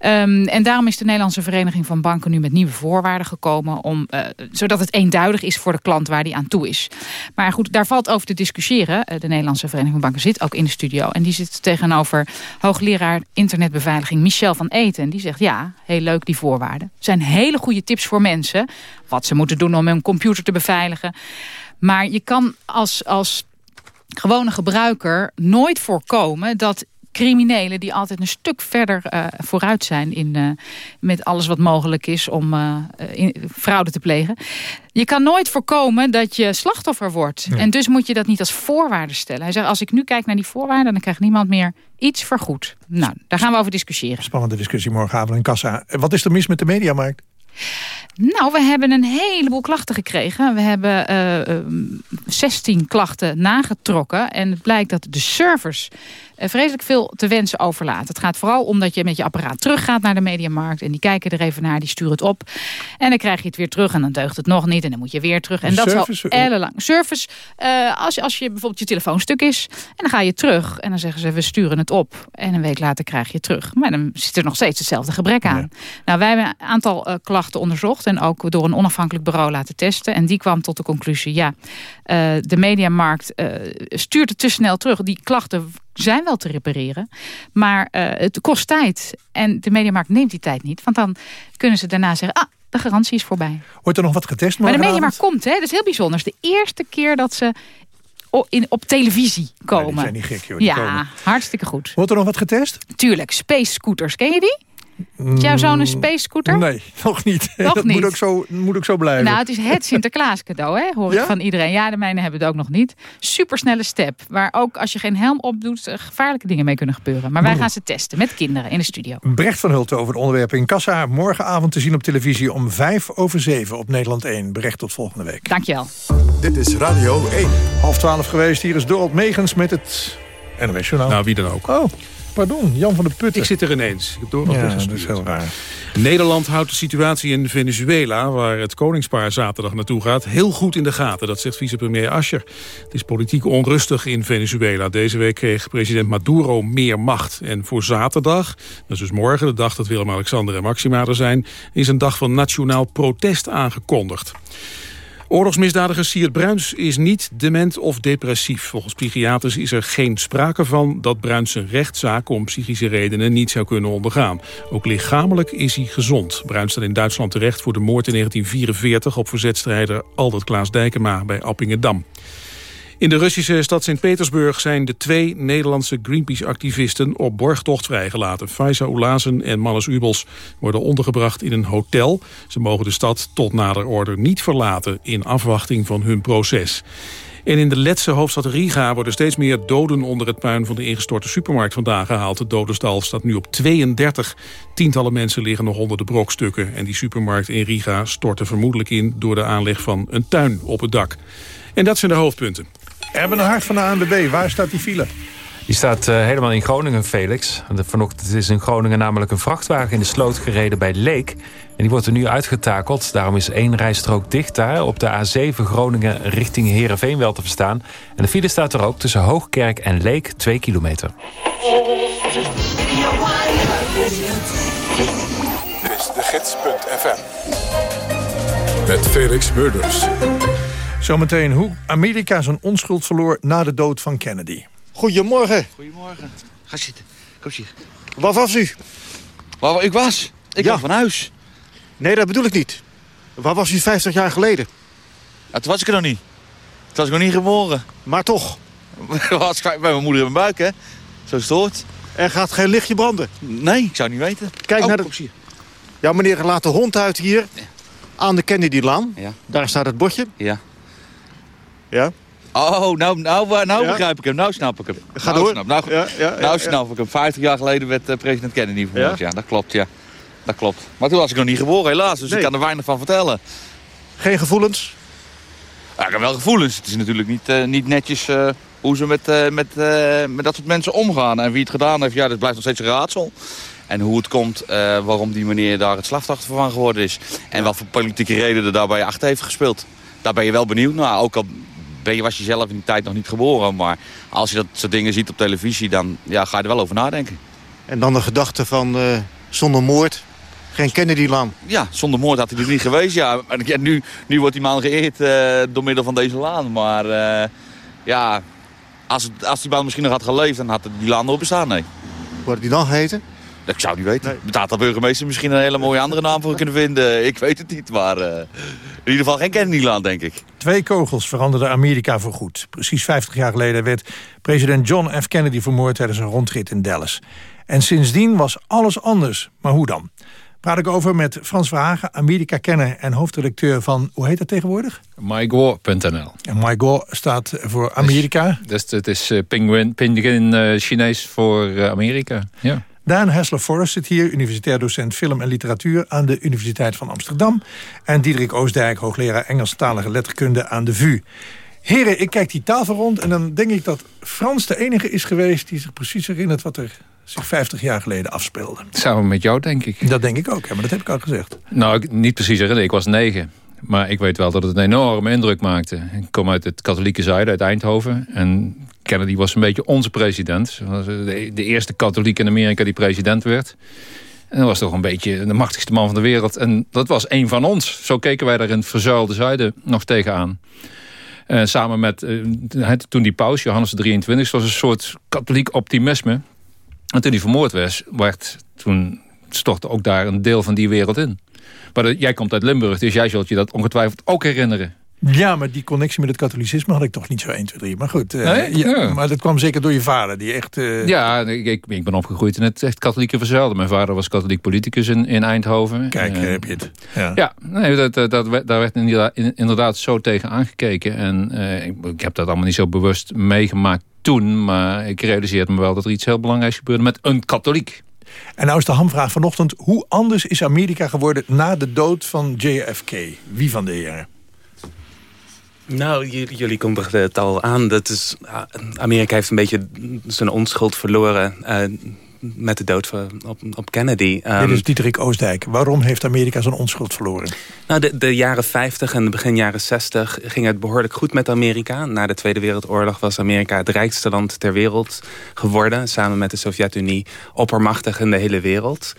S19: Um, en daarom is de Nederlandse Vereniging van Banken nu met nieuwe voorwaarden gekomen. Om, uh, zodat het eenduidig is voor de klant waar die aan toe is. Maar goed, daar valt over te discussiëren. Uh, de Nederlandse Vereniging van Banken zit ook in de studio. En die zit tegenover hoogleraar internetbeveiliging Michel van Eten. Die zegt, ja, heel leuk die voorwaarden. zijn hele goede tips voor mensen. Wat ze moeten doen om hun computer te beveiligen. Maar je kan als, als gewone gebruiker nooit voorkomen... dat criminelen die altijd een stuk verder uh, vooruit zijn in, uh, met alles wat mogelijk is om uh, in, fraude te plegen. Je kan nooit voorkomen dat je slachtoffer wordt. En dus moet je dat niet als voorwaarde stellen. Hij zegt, als ik nu kijk naar die voorwaarden... dan krijgt niemand meer iets vergoed. Nou, daar gaan we over discussiëren.
S2: Spannende discussie morgenavond in Kassa. Wat is er mis met de mediamarkt?
S19: Nou, we hebben een heleboel klachten gekregen. We hebben uh, 16 klachten nagetrokken. En het blijkt dat de servers vreselijk veel te wensen overlaten. Het gaat vooral om dat je met je apparaat teruggaat naar de mediamarkt. En die kijken er even naar, die sturen het op. En dan krijg je het weer terug en dan deugt het nog niet. En dan moet je weer terug. En dat service, is al ellenlang. Service, uh, als, als je bijvoorbeeld je telefoon stuk is. En dan ga je terug. En dan zeggen ze, we sturen het op. En een week later krijg je het terug. Maar dan zit er nog steeds hetzelfde gebrek aan. Ja. Nou, wij hebben een aantal uh, klachten onderzocht. En ook door een onafhankelijk bureau laten testen. En die kwam tot de conclusie, ja, uh, de mediamarkt stuurt het te snel terug. Die klachten zijn wel te repareren, maar uh, het kost tijd. En de mediamarkt neemt die tijd niet, want dan kunnen ze daarna zeggen... ah, de garantie is voorbij.
S2: Wordt er nog wat getest?
S19: Maar de mediamarkt komt, hè? dat is heel bijzonder. Het is de eerste keer dat ze in, op televisie komen. Ja, die
S2: zijn niet gek, joh. Die
S19: ja,
S2: komen.
S19: hartstikke goed.
S2: Wordt er nog wat getest?
S19: Tuurlijk, space scooters. Ken je die? Is jouw zoon een space scooter?
S2: Nee, nog niet.
S19: Nog
S2: dat
S19: niet.
S2: Moet, ook zo, moet ook zo blijven.
S19: Nou, het is het Sinterklaas cadeau, hè? hoor ik van iedereen. Ja, de mijne hebben het ook nog niet. Supersnelle step, waar ook als je geen helm opdoet... eh, gevaarlijke dingen mee kunnen gebeuren. Maar wij gaan ze testen met kinderen in de studio.
S2: Brecht van Hulten over het onderwerp in Kassa. Morgenavond te zien op televisie om vijf over zeven op Nederland 1. Brecht tot volgende week.
S19: Dankjewel.
S1: Dit is Radio 1.
S2: Half twaalf geweest. Hier is Dorot Megens met het NOS Journaal.
S3: Nou, wie dan ook.
S2: Oh, pardon. Jan van der Putten.
S3: Ik zit er ineens. Ik heb door
S2: Ja, dat is heel raar.
S3: Nederland houdt de situatie in Venezuela, waar het koningspaar zaterdag naartoe gaat, heel goed in de gaten. Dat zegt vicepremier Ascher. Het is politiek onrustig in Venezuela. Deze week kreeg president Maduro meer macht. En voor zaterdag, dat is dus morgen, de dag dat Willem-Alexander en Maxima er zijn, is een dag van nationaal protest aangekondigd. Oorlogsmisdadiger Siert Bruins is niet dement of depressief. Volgens psychiaters is er geen sprake van dat Bruins zijn rechtszaak om psychische redenen niet zou kunnen ondergaan. Ook lichamelijk is hij gezond. Bruins staat in Duitsland terecht voor de moord in 1944 op verzetstrijder Aldert Klaas Dijkema bij Appingedam. In de Russische stad Sint-Petersburg zijn de twee Nederlandse Greenpeace-activisten op borgtocht vrijgelaten. Faisa Oelazen en Mannes Ubels worden ondergebracht in een hotel. Ze mogen de stad tot nader order niet verlaten in afwachting van hun proces. En in de Letse hoofdstad Riga worden steeds meer doden onder het puin van de ingestorte supermarkt vandaan gehaald. Het dodenstal staat nu op 32. Tientallen mensen liggen nog onder de brokstukken. En die supermarkt in Riga stortte vermoedelijk in door de aanleg van een tuin op het dak. En dat zijn de hoofdpunten.
S2: Erben een hart van de ANWB. Waar staat die file?
S6: Die staat uh, helemaal in Groningen, Felix. De, vanochtend is in Groningen namelijk een vrachtwagen in de sloot gereden bij Leek. En die wordt er nu uitgetakeld. Daarom is één rijstrook dicht daar. Op de A7 Groningen richting Heerenveen wel te verstaan. En de file staat er ook tussen Hoogkerk en Leek, 2 kilometer.
S1: Dit is de gids.fm. Met Felix Murders.
S2: Zometeen hoe Amerika zijn onschuld verloor na de dood van Kennedy.
S8: Goedemorgen.
S20: Goedemorgen. Ga zitten. Kom hier.
S8: Waar was u?
S20: Waar ik was? Ik
S8: Ja.
S20: was van huis.
S8: Nee, dat bedoel ik niet. Waar was u 50 jaar geleden?
S20: Ja, toen was ik er nog niet. Toen was ik nog niet geboren.
S8: Maar toch.
S20: was ik bij mijn moeder in mijn buik, hè. Zo hoort.
S8: Er gaat geen lichtje branden?
S20: Nee, ik zou het niet weten.
S8: Kijk
S20: Oh,
S8: naar de...
S20: kom hier.
S8: Ja, meneer, laat de hond uit hier. Aan de Kennedylaan.
S20: Ja.
S8: Daar staat het bordje.
S20: Ja.
S8: Ja.
S20: Oh, nou, nou, nou, nou
S8: Ja.
S20: begrijp ik hem. Nou snap ik hem.
S8: Ga
S20: nou,
S8: door.
S20: Snap, nou,
S8: Ja,
S20: nou snap ik hem. 50 jaar geleden werd eh, president Kennedy vermoord.
S8: Ja?
S20: Ja? dat klopt, ja. Dat klopt. Maar toen was ik nog niet geboren, helaas. Dus
S8: Nee.
S20: ik kan er weinig van vertellen.
S8: Geen gevoelens?
S20: Ja, ik heb wel gevoelens. Het is natuurlijk niet, eh, niet netjes eh, hoe ze met, met, met dat soort mensen omgaan. En wie het gedaan heeft, ja, dat blijft nog steeds een raadsel. En hoe het komt, waarom die meneer daar het slachtoffer van geworden is. En wat voor politieke reden er daarbij achter heeft gespeeld. Daar ben je wel benieuwd naar. Ook al ben je, was je zelf in die tijd nog niet geboren. Maar als je dat soort dingen ziet op televisie, dan ja, ga je er wel over nadenken.
S8: En dan de gedachte van eh, zonder moord, geen Kennedylaan.
S20: Ja, zonder moord had hij er niet geweest. Ja. En ja, nu, nu wordt die man geëerd eh, door middel van deze laan. Maar eh, ja, als, het, als die man misschien nog had geleefd, dan had die laan erop bestaan. Nee.
S8: Wordt die dan geheten?
S20: Ik zou niet weten. Betaalt de burgemeester misschien een hele mooie andere naam voor kunnen vinden. Ik weet het niet, maar uh, in ieder geval geen Kennedylaan, denk ik.
S2: Twee kogels veranderden Amerika voorgoed. Precies 50 jaar geleden werd president John F. Kennedy vermoord tijdens een rondrit in Dallas. En sindsdien was alles anders. Maar hoe dan? Praat ik over met Frans Verhagen, Amerika-kenner en hoofdredacteur van, hoe heet dat tegenwoordig?
S21: MyGo.nl.
S2: En MyGo staat voor Amerika?
S21: Dus, het is uh, pinguïn uh, Chinees voor uh, Amerika, ja.
S2: Daan Hessler-Forrest zit hier, universitair docent film en literatuur... aan de Universiteit van Amsterdam. En Diederik Oostdijk, hoogleraar Engelstalige letterkunde aan de VU. Heren, ik kijk die tafel rond en dan denk ik dat Frans de enige is geweest... die zich precies herinnert wat er zich 50 jaar geleden afspeelde.
S21: Samen met jou, denk ik.
S2: Dat denk ik ook, maar dat heb ik al gezegd.
S21: Nou, niet precies herinneren. Ik was negen. Maar ik weet wel dat het een enorme indruk maakte. Ik kom uit het katholieke zuiden, uit Eindhoven. En Kennedy was een beetje onze president. De, de eerste katholiek in Amerika die president werd. En dat was toch een beetje de machtigste man van de wereld. En dat was een van ons. Zo keken wij daar in het verzuilde zuiden nog tegenaan. Uh, samen met, uh, toen die paus, Johannes de 23, was een soort katholiek optimisme. En toen hij vermoord werd, werd toen stortte ook daar een deel van die wereld in. Maar jij komt uit Limburg, dus jij zult je dat ongetwijfeld ook herinneren.
S2: Ja, maar die connectie met het katholicisme had ik toch niet zo 1, 2, 3. Maar goed, uh,
S21: nee?
S2: ja, ja. maar dat kwam zeker door je vader. Die echt, uh...
S21: Ja, ik, ik, ben opgegroeid in het echt katholieke verzuilde. Mijn vader was katholiek politicus in, in Eindhoven.
S2: Kijk, uh, heb je het.
S21: Ja, ja nee, dat, dat, dat, daar werd inderdaad, inderdaad zo tegen aangekeken. En ik, ik heb dat allemaal niet zo bewust meegemaakt toen. Maar ik realiseerde me wel dat er iets heel belangrijks gebeurde met een katholiek.
S2: En nou is de hamvraag vanochtend. Hoe anders is Amerika geworden na de dood van JFK? Wie van de heren?
S22: Nou, jullie kondigden het al aan. Dat is, Amerika heeft een beetje zijn onschuld verloren... Uh, met de dood van, op, op Kennedy.
S2: Um, Dit is Dieterik Oostdijk. Waarom heeft Amerika zijn onschuld verloren?
S22: Nou, de, de jaren 50 en de begin jaren 60 ging het behoorlijk goed met Amerika. Na de Tweede Wereldoorlog was Amerika het rijkste land ter wereld geworden. Samen met de Sovjet-Unie oppermachtig in de hele wereld.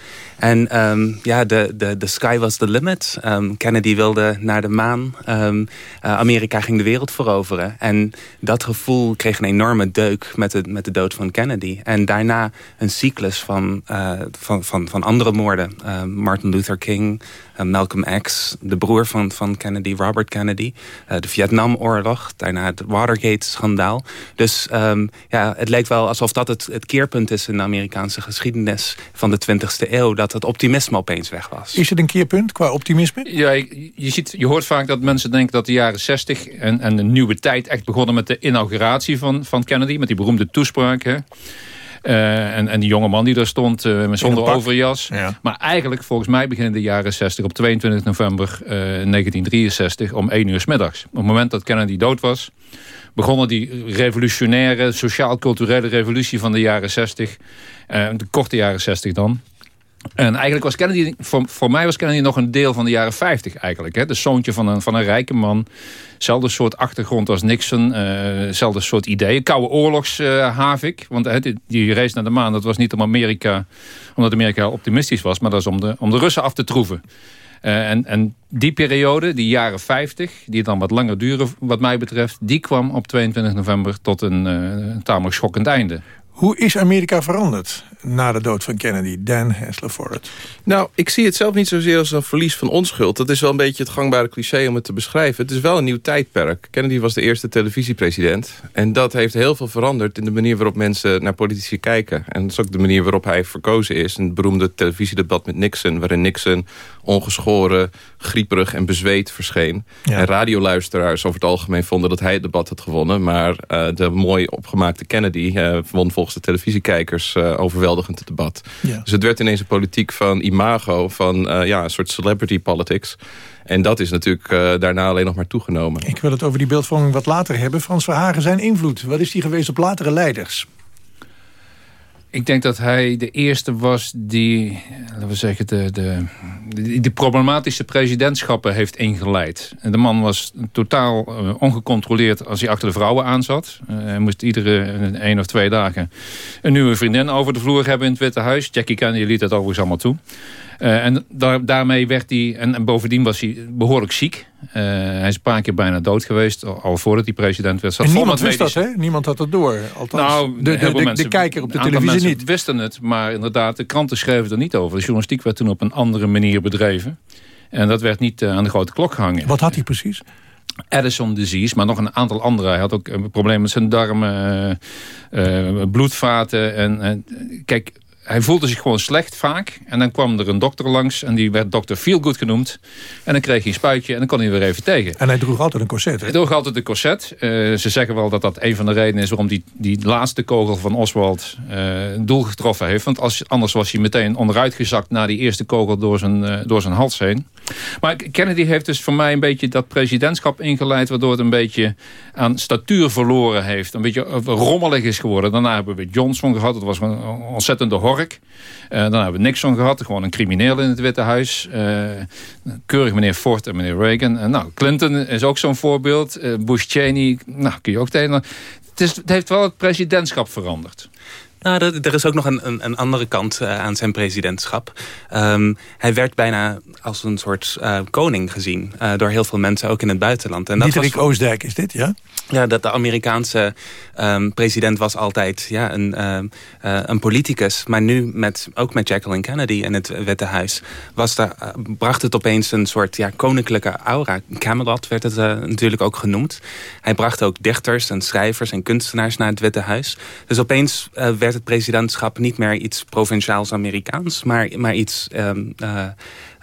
S22: En um, ja, de, de, de sky was the limit. Um, Kennedy wilde naar de maan. Um, uh, Amerika ging de wereld veroveren. En dat gevoel kreeg een enorme deuk met de, met de dood van Kennedy. En daarna een cyclus van, uh, van, van, van andere moorden. Martin Luther King, Malcolm X, de broer van, van Kennedy, Robert Kennedy. de Vietnamoorlog, daarna het Watergate-schandaal. Dus ja, het lijkt wel alsof dat het, het keerpunt is in de Amerikaanse geschiedenis van de 20e eeuw. Dat het optimisme opeens weg was.
S2: Is het een keerpunt qua optimisme?
S21: Ja, je, ziet, je hoort vaak dat mensen denken dat de jaren 60 en, en de nieuwe tijd echt begonnen met de inauguratie van, van Kennedy. Met die beroemde toespraak. Hè. Uh, en, en die jonge man die daar stond uh, zonder overjas.
S2: Ja.
S21: Maar eigenlijk volgens mij beginnen de jaren 60 op 22 november uh, 1963 om 1 uur s middags. Op het moment dat Kennedy dood was begonnen die revolutionaire, sociaal-culturele revolutie van de jaren 60. de korte jaren 60 dan. En eigenlijk was Kennedy, voor, voor mij was Kennedy nog een deel van de jaren 50 eigenlijk. Hè? De zoontje van een, van een rijke man. Zelfde soort achtergrond als Nixon. Uh, zelfde soort ideeën. Koude oorlogshavik. Uh, want die, die race naar de maan, dat was niet om Amerika... omdat Amerika optimistisch was. Maar dat is om de, om de Russen af te troeven. Uh, en, en die periode, die jaren 50, die dan wat langer duren wat mij betreft... die kwam op 22 november tot een, uh, tamelijk schokkend einde.
S2: Hoe is Amerika veranderd na de dood van Kennedy? Dan Hessler-Ford.
S23: Nou, ik zie het zelf niet zozeer als een verlies van onschuld. Dat is wel een beetje het gangbare cliché om het te beschrijven. Het is wel een nieuw tijdperk. Kennedy was de eerste televisiepresident. En dat heeft heel veel veranderd in de manier waarop mensen naar politici kijken. En dat is ook de manier waarop hij verkozen is. Een beroemde televisiedebat met Nixon... waarin Nixon ongeschoren, grieperig en bezweet verscheen.
S2: Ja.
S23: En radioluisteraars over het algemeen vonden dat hij het debat had gewonnen. Maar uh, de mooi opgemaakte Kennedy uh, won volgens de televisiekijkers uh, overweldigend het debat.
S2: Ja.
S23: Dus het werd ineens een politiek van imago, van ja, een soort celebrity politics. En dat is natuurlijk daarna alleen nog maar toegenomen.
S2: Ik wil het over die beeldvorming wat later hebben. Frans Verhagen, zijn invloed. Wat is die geweest op latere leiders?
S21: Ik denk dat hij de eerste was die, laten we zeggen, de, de, die problematische presidentschappen heeft ingeleid. De man was totaal uh, ongecontroleerd als hij achter de vrouwen aanzat. Uh, hij moest iedere één of twee dagen een nieuwe vriendin over de vloer hebben in het Witte Huis. Jackie Kennedy liet dat overigens allemaal toe. Uh, en daar, daarmee werd hij, en, en, bovendien was hij behoorlijk ziek. Uh, hij is een paar keer bijna dood geweest, al, voordat hij president werd.
S2: Zat en niemand wist dat, hè? Niemand had dat door. Althans,
S21: nou,
S2: de, de, de, de kijker op de televisie niet.
S21: wisten het, maar inderdaad, de kranten schreven er niet over. De journalistiek werd toen op een andere manier bedreven. En dat werd niet uh, aan de grote klok gehangen.
S2: Wat had hij precies?
S21: Addison disease, maar nog een aantal andere. Hij had ook een probleem met zijn darmen, bloedvaten. En, en, kijk, hij voelde zich gewoon slecht vaak. En dan kwam er een dokter langs en die werd dokter Feelgood genoemd. En dan kreeg hij een spuitje en dan kon hij weer even tegen.
S2: En hij droeg altijd een corset. Hè?
S21: Hij droeg altijd een corset. Uh, ze zeggen wel dat dat een van de redenen is waarom die, die laatste kogel van Oswald uh, doel getroffen heeft. Want als, anders was hij meteen onderuit gezakt na die eerste kogel door zijn, uh, door zijn hals heen. Maar Kennedy heeft dus voor mij een beetje dat presidentschap ingeleid... waardoor het een beetje aan statuur verloren heeft. Een beetje rommelig is geworden. Daarna hebben we Johnson gehad. Dat was een ontzettende hork. Uh, dan hebben we Nixon gehad. Gewoon een crimineel in het Witte Huis. Uh, keurig meneer Ford en meneer Reagan. Uh, nou, Clinton is ook zo'n voorbeeld. Bush Cheney, nou, kun je ook tegen. Het, is, het heeft wel het presidentschap veranderd.
S22: Nou, er is ook nog een, een, een andere kant uh, aan zijn presidentschap. Um, hij werd bijna als een soort uh, koning gezien. Uh, door heel veel mensen, ook in het buitenland.
S2: En dat Dietrich was... Oostdijk is dit, ja?
S22: Ja, dat de Amerikaanse um, president was altijd ja, een, een politicus. Maar nu, met, ook met Jacqueline Kennedy in het Witte Huis... Was daar, bracht het opeens een soort ja, koninklijke aura. Camelot werd het natuurlijk ook genoemd. Hij bracht ook dichters en schrijvers en kunstenaars naar het Witte Huis. Dus opeens werd het presidentschap niet meer iets provinciaals-Amerikaans... maar, maar iets uh,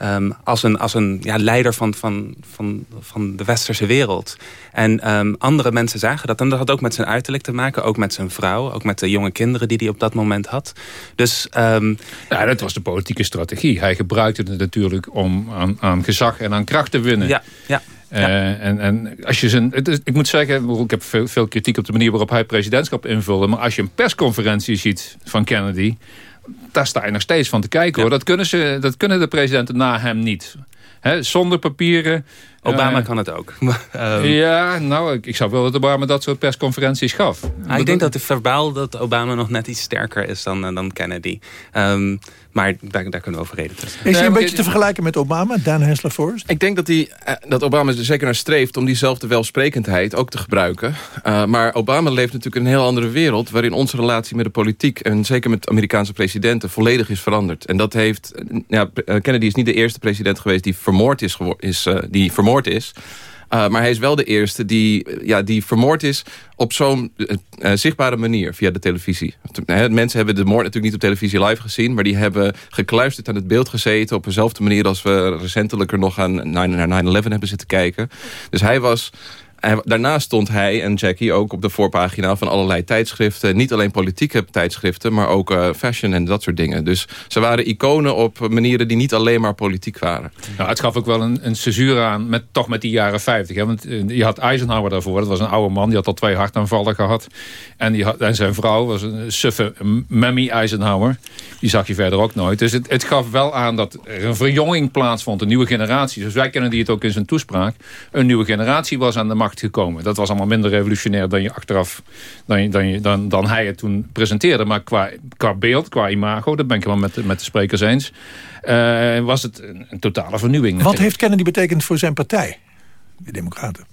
S22: um, als een, als een ja, leider van, van, van, van de westerse wereld. En um, andere mensen zagen dat. En dat had ook met zijn uiterlijk te maken. Ook met zijn vrouw. Ook met de jonge kinderen die hij op dat moment had. Dus,
S21: ja, dat was de politieke strategie. Hij gebruikte het natuurlijk om aan, aan gezag en aan kracht te winnen.
S22: Ja, ja.
S21: Ja. Uh, en, en als je zijn, ik moet zeggen, ik heb veel, veel, kritiek op de manier waarop hij presidentschap invulde. Maar als je een persconferentie ziet van Kennedy, daar sta je nog steeds van te kijken. Ja. hoor. Dat, kunnen ze, dat kunnen de presidenten na hem niet. He, zonder papieren.
S22: Obama uh, kan het ook.
S21: um, ja, nou, ik, ik, zou wel dat Obama dat soort persconferenties gaf.
S22: Ah, ik denk dat de verbaal dat Obama nog net iets sterker is dan, dan Kennedy. Um, maar daar, daar, kunnen we over reden.
S2: Is hij een beetje te vergelijken met Obama, Dan Hensler Forrest?
S23: Ik denk dat, hij, dat Obama er zeker naar streeft om diezelfde welsprekendheid ook te gebruiken. Uh, maar Obama leeft natuurlijk in een heel andere wereld... waarin onze relatie met de politiek en zeker met Amerikaanse presidenten... volledig is veranderd. En dat heeft... Ja, Kennedy is niet de eerste president geweest die vermoord is, is, uh, die vermoord is. Uh, maar hij is wel de eerste die, ja, die vermoord is op zo'n uh, uh, zichtbare manier via de televisie. Mensen hebben de moord natuurlijk niet op televisie live gezien... maar die hebben gekluisterd aan het beeld gezeten... op dezelfde manier als we recentelijk er nog aan 9-11 hebben zitten kijken. Dus hij was daarnaast stond hij en Jackie ook op de voorpagina van allerlei tijdschriften. Niet alleen politieke tijdschriften, maar ook uh, fashion en dat soort dingen. Dus ze waren iconen op manieren die niet alleen maar politiek waren.
S21: Nou, het gaf ook wel een, een aan, met, toch met die jaren 50. Hè? Want uh, je had Eisenhower daarvoor, dat was een oude man. Die had al twee hartaanvallen gehad. En, die had, zijn vrouw was een suffe Mammy Eisenhower. Die zag je verder ook nooit. Dus het, het gaf wel aan dat er een verjonging plaatsvond. Een nieuwe generatie. Dus wij kennen die het ook in zijn toespraak. Een nieuwe generatie was aan de macht gekomen. Dat was allemaal minder revolutionair dan je achteraf dan, je, dan, je, dan, dan hij het toen presenteerde. Maar qua, qua beeld, qua imago, dat ben ik wel met, met de sprekers eens. Uh, was het een, een totale vernieuwing.
S2: Wat heeft Kennedy betekend voor zijn partij? De Democraten.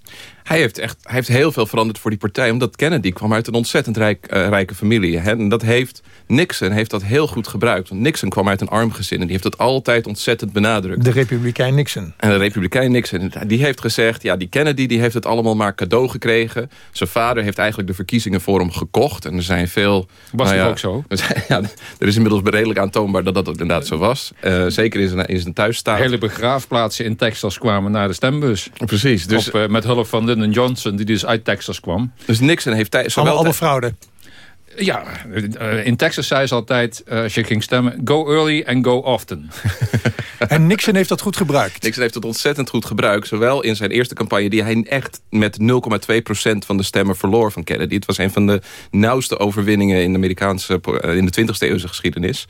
S23: Hij heeft, echt, hij heeft heel veel veranderd voor die partij. Omdat Kennedy kwam uit een ontzettend rijk, uh, rijke familie. Hè? En dat heeft, Nixon heeft dat heel goed gebruikt. Want Nixon kwam uit een arm gezin. En die heeft dat altijd ontzettend benadrukt.
S2: De republikein Nixon.
S23: En de republikein Nixon. Die heeft gezegd, ja, die Kennedy die heeft het allemaal maar cadeau gekregen. Zijn vader heeft eigenlijk de verkiezingen voor hem gekocht. En er zijn veel...
S21: Was nou ja, ook zo?
S23: Ja, er is inmiddels redelijk aantoonbaar dat dat inderdaad zo was. Uh, zeker in zijn, in zijn thuisstaat.
S21: Hele begraafplaatsen in Texas kwamen naar de stembus.
S23: Precies.
S21: Dus, Op, uh, met hulp van Lyndon Johnson, die dus uit Texas kwam.
S23: Dus Nixon heeft... Zowel
S2: allemaal, allemaal fraude.
S21: Ja, in Texas zei ze altijd, als je ging stemmen... go early and go often.
S2: En Nixon heeft dat goed gebruikt.
S23: Nixon heeft het ontzettend goed gebruikt. Zowel in zijn eerste campagne, die hij echt met 0,2% van de stemmen verloor van Kennedy. Het was een van de nauwste overwinningen in de, Amerikaanse, eh, in de 20e eeuwse geschiedenis.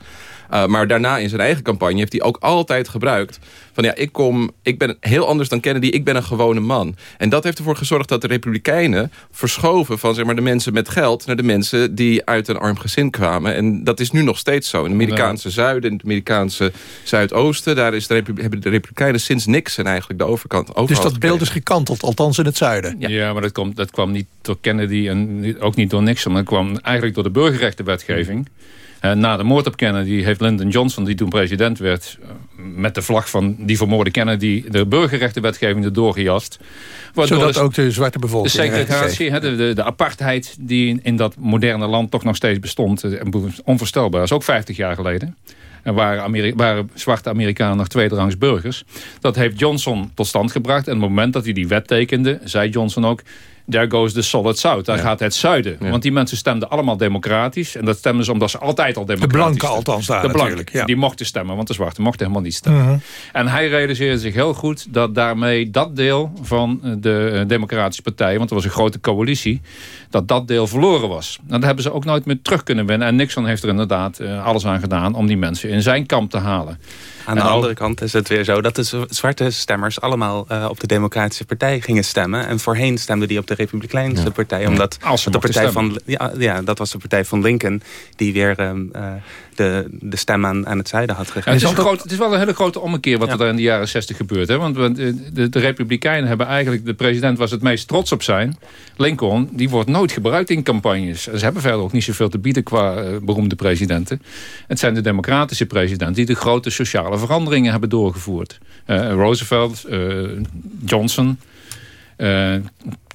S23: Uh, maar daarna in zijn eigen campagne heeft hij ook altijd gebruikt... van ja, ik, kom, ik ben heel anders dan Kennedy, ik ben een gewone man. En dat heeft ervoor gezorgd dat de Republikeinen verschoven... van zeg maar, de mensen met geld naar de mensen die uit een arm gezin kwamen. En dat is nu nog steeds zo. In het Amerikaanse zuiden, in het Amerikaanse zuidoosten... daar is de hebben de Republikeinen sinds Nixon eigenlijk de overkant over.
S2: Dus dat beeld is gekanteld, althans in het zuiden.
S21: Ja, ja maar dat, komt, dat kwam niet door Kennedy en ook niet door Nixon. Dat kwam eigenlijk door de burgerrechtenwetgeving... na de moord op Kennedy heeft Lyndon Johnson, die toen president werd... Uh, met de vlag van die vermoorde Kennedy... de burgerrechtenwetgeving erdoor gejast.
S2: Zodat de, ook de zwarte bevolking...
S21: De segregatie, de, de, de, apartheid die in, in, dat moderne land toch nog steeds bestond... Uh, onvoorstelbaar, dat is ook 50 jaar geleden. En waren, Ameri waren zwarte Amerikanen nog tweederangs burgers. Dat heeft Johnson tot stand gebracht. En op het moment dat hij die wet tekende, zei Johnson ook there goes the solid south. Daar gaat het zuiden. Want die mensen stemden allemaal democratisch. En dat stemmen ze omdat ze altijd al democratisch
S2: De blanken althans daar
S21: De
S2: blanken,
S21: die mochten stemmen. Want de zwarte mochten helemaal niet stemmen.
S2: Mhm.
S21: En hij realiseerde zich heel goed dat daarmee dat deel van de eh, democratische partij... want er was een grote coalitie... dat dat deel verloren was. En dat hebben ze ook nooit meer terug kunnen winnen. En Nixon heeft er inderdaad uh, alles aan gedaan... om die mensen in zijn kamp te halen.
S22: Aan de andere kant is het weer zo dat de zwarte stemmers allemaal uh, op de Democratische Partij gingen stemmen. En voorheen stemden die op de Republikeinse ja. Partij. Omdat
S21: Als
S22: de partij van, ja, ja, dat was de partij van Lincoln die weer um, uh, de, de stem aan, aan het zuiden had gegeven.
S21: Ja, het, is groot, het, is wel een hele grote ommekeer wat er in de jaren 60 gebeurt. Hè? Want de, de, de, Republikeinen hebben eigenlijk... de president was het meest trots op zijn. Lincoln, die wordt nooit gebruikt in campagnes. Ze hebben verder ook niet zoveel te bieden qua uh, beroemde presidenten. Het zijn de democratische presidenten die de grote sociale veranderingen hebben doorgevoerd. Uh, Roosevelt, uh, Johnson...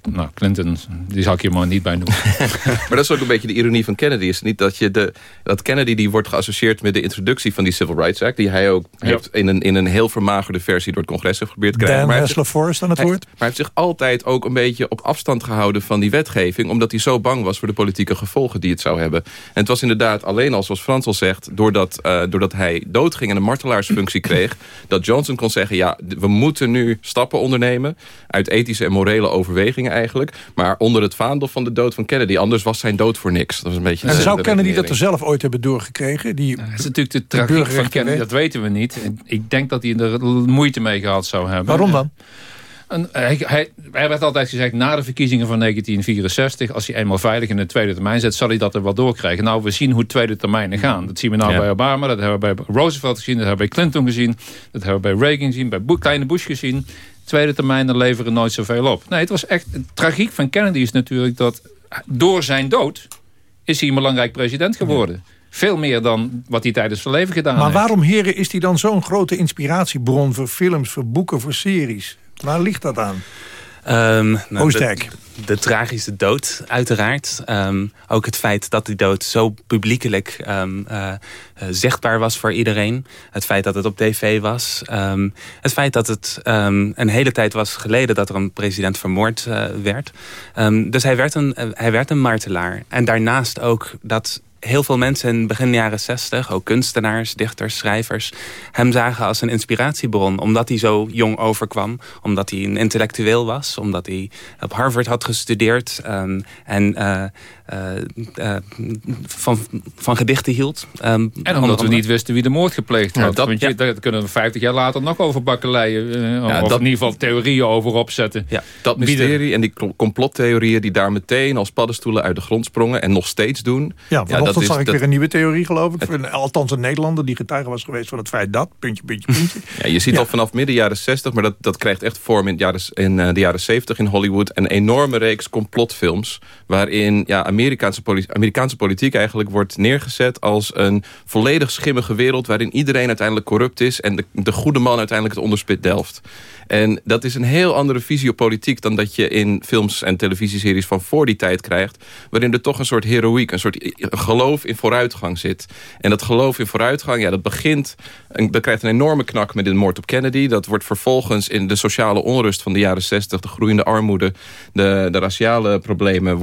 S21: Nou, Clinton, die zal ik hier maar niet bij noemen.
S23: maar dat is ook een beetje de ironie van Kennedy. Is niet dat, je de, dat Kennedy die wordt geassocieerd met de introductie van die Civil Rights Act. Die hij ook ja. heeft in een, in een heel vermagerde versie door het congres heeft geprobeerd te krijgen.
S2: Dan Forrest aan het
S23: hij,
S2: woord.
S23: Maar hij heeft zich altijd ook een beetje op afstand gehouden van die wetgeving. Omdat hij zo bang was voor de politieke gevolgen die het zou hebben. En het was inderdaad alleen al, zoals Frans al zegt, doordat, uh, doordat hij doodging en een martelaarsfunctie kreeg. Dat Johnson kon zeggen, ja, we moeten nu stappen ondernemen. Uit ethische en morele overwegingen eigenlijk. Maar onder het vaandel van de dood van Kennedy. Anders was zijn dood voor niks. Dat was een beetje
S2: en zou Kennedy dat er zelf ooit hebben doorgekregen? Die,
S21: dat is natuurlijk de tragiek van Kennedy. Dat weten we niet. Ik denk dat hij er moeite mee gehad zou hebben.
S2: Waarom dan?
S21: En hij, hij, er werd altijd gezegd, na de verkiezingen van 1964... als hij eenmaal veilig in de tweede termijn zit... zal hij dat er wel doorkrijgen. Nou, we zien hoe tweede termijnen gaan. Dat zien we nou ja. bij Obama, dat hebben we bij Roosevelt gezien... dat hebben we bij Clinton gezien, dat hebben we bij Reagan gezien... bij Bo kleine Bush gezien. Tweede termijnen leveren nooit zoveel op. Nee, het was echt... Tragiek van Kennedy is natuurlijk dat... door zijn dood is hij een belangrijk president geworden. Veel meer dan wat hij tijdens zijn leven gedaan
S2: maar
S21: heeft.
S2: Maar waarom, heren, is hij dan zo'n grote inspiratiebron... voor films, voor boeken, voor series? Waar ligt dat aan?
S22: Um,
S2: nou.
S22: De, de, tragische dood, uiteraard. Um, ook het feit dat die dood zo publiekelijk um, uh, uh, zichtbaar was voor iedereen. Het feit dat het op tv was. het feit dat het een hele tijd was geleden dat er een president vermoord uh, werd. dus hij werd, een, hij werd een martelaar. En daarnaast ook dat heel veel mensen in begin jaren 60, ook kunstenaars, dichters, schrijvers, hem zagen als een inspiratiebron. Omdat hij zo jong overkwam, omdat hij een intellectueel was, omdat hij op Harvard had gestudeerd um, en uh, van, van gedichten hield. Um,
S21: en omdat we niet wisten wie de moord gepleegd had. Ja, dat, Want je, ja. daar kunnen we 50 jaar later nog over bakkeleien. Ja, of dat, in ieder geval theorieën over opzetten.
S23: Ja, dat mysterie en die complottheorieën die daar meteen als paddenstoelen uit de grond sprongen en nog steeds doen.
S2: Ja, vanochtend zag ik weer een nieuwe theorie geloof ik. Het, althans een Nederlander die getuige was geweest van het feit dat. Puntje, puntje, puntje.
S23: ja, je ziet al vanaf midden jaren 60, maar dat, dat krijgt echt vorm in, jaren, in uh, de jaren 70 in Hollywood. Een enorme reeks complotfilms waarin ja, Amerikaanse, poli Amerikaanse politiek eigenlijk wordt neergezet als een volledig schimmige wereld... waarin iedereen uiteindelijk corrupt is en de goede man uiteindelijk het onderspit delft. En dat is een heel andere visie op politiek... dan dat je in films en televisieseries van voor die tijd krijgt... waarin er toch een soort heroïek, een soort geloof in vooruitgang zit. En dat geloof in vooruitgang, ja, dat begint... dat krijgt een enorme knak met de moord op Kennedy. Dat wordt vervolgens in de sociale onrust van de jaren 60... de groeiende armoede, de, de raciale problemen...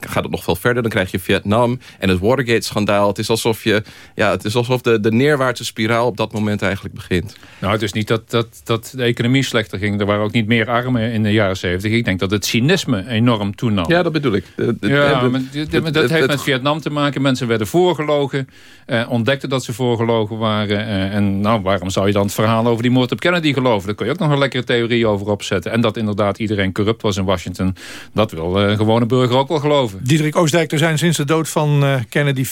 S23: gaat het nog veel verder. Dan krijg je Vietnam en het Watergate-schandaal. Het is alsof, je, ja, het is alsof de, de neerwaartse spiraal op dat moment eigenlijk begint.
S21: Nou, het is niet dat, dat, dat de economie slechter ging. Er waren ook niet meer armen in de jaren 70. Ik denk dat het cynisme enorm toenam.
S23: Ja, dat bedoel ik. De,
S21: ja, dat heeft met Vietnam te maken. Mensen werden voorgelogen. Eh, ontdekten dat ze voorgelogen waren. Eh, en nou, waarom zou je dan het verhaal over die moord op Kennedy geloven? Daar kun je ook nog een lekkere theorie over opzetten. En dat inderdaad iedereen corrupt was in Washington. Dat wil een gewone burger ook wel geloven.
S2: Diederik Oostdijk, er zijn sinds de dood van uh, Kennedy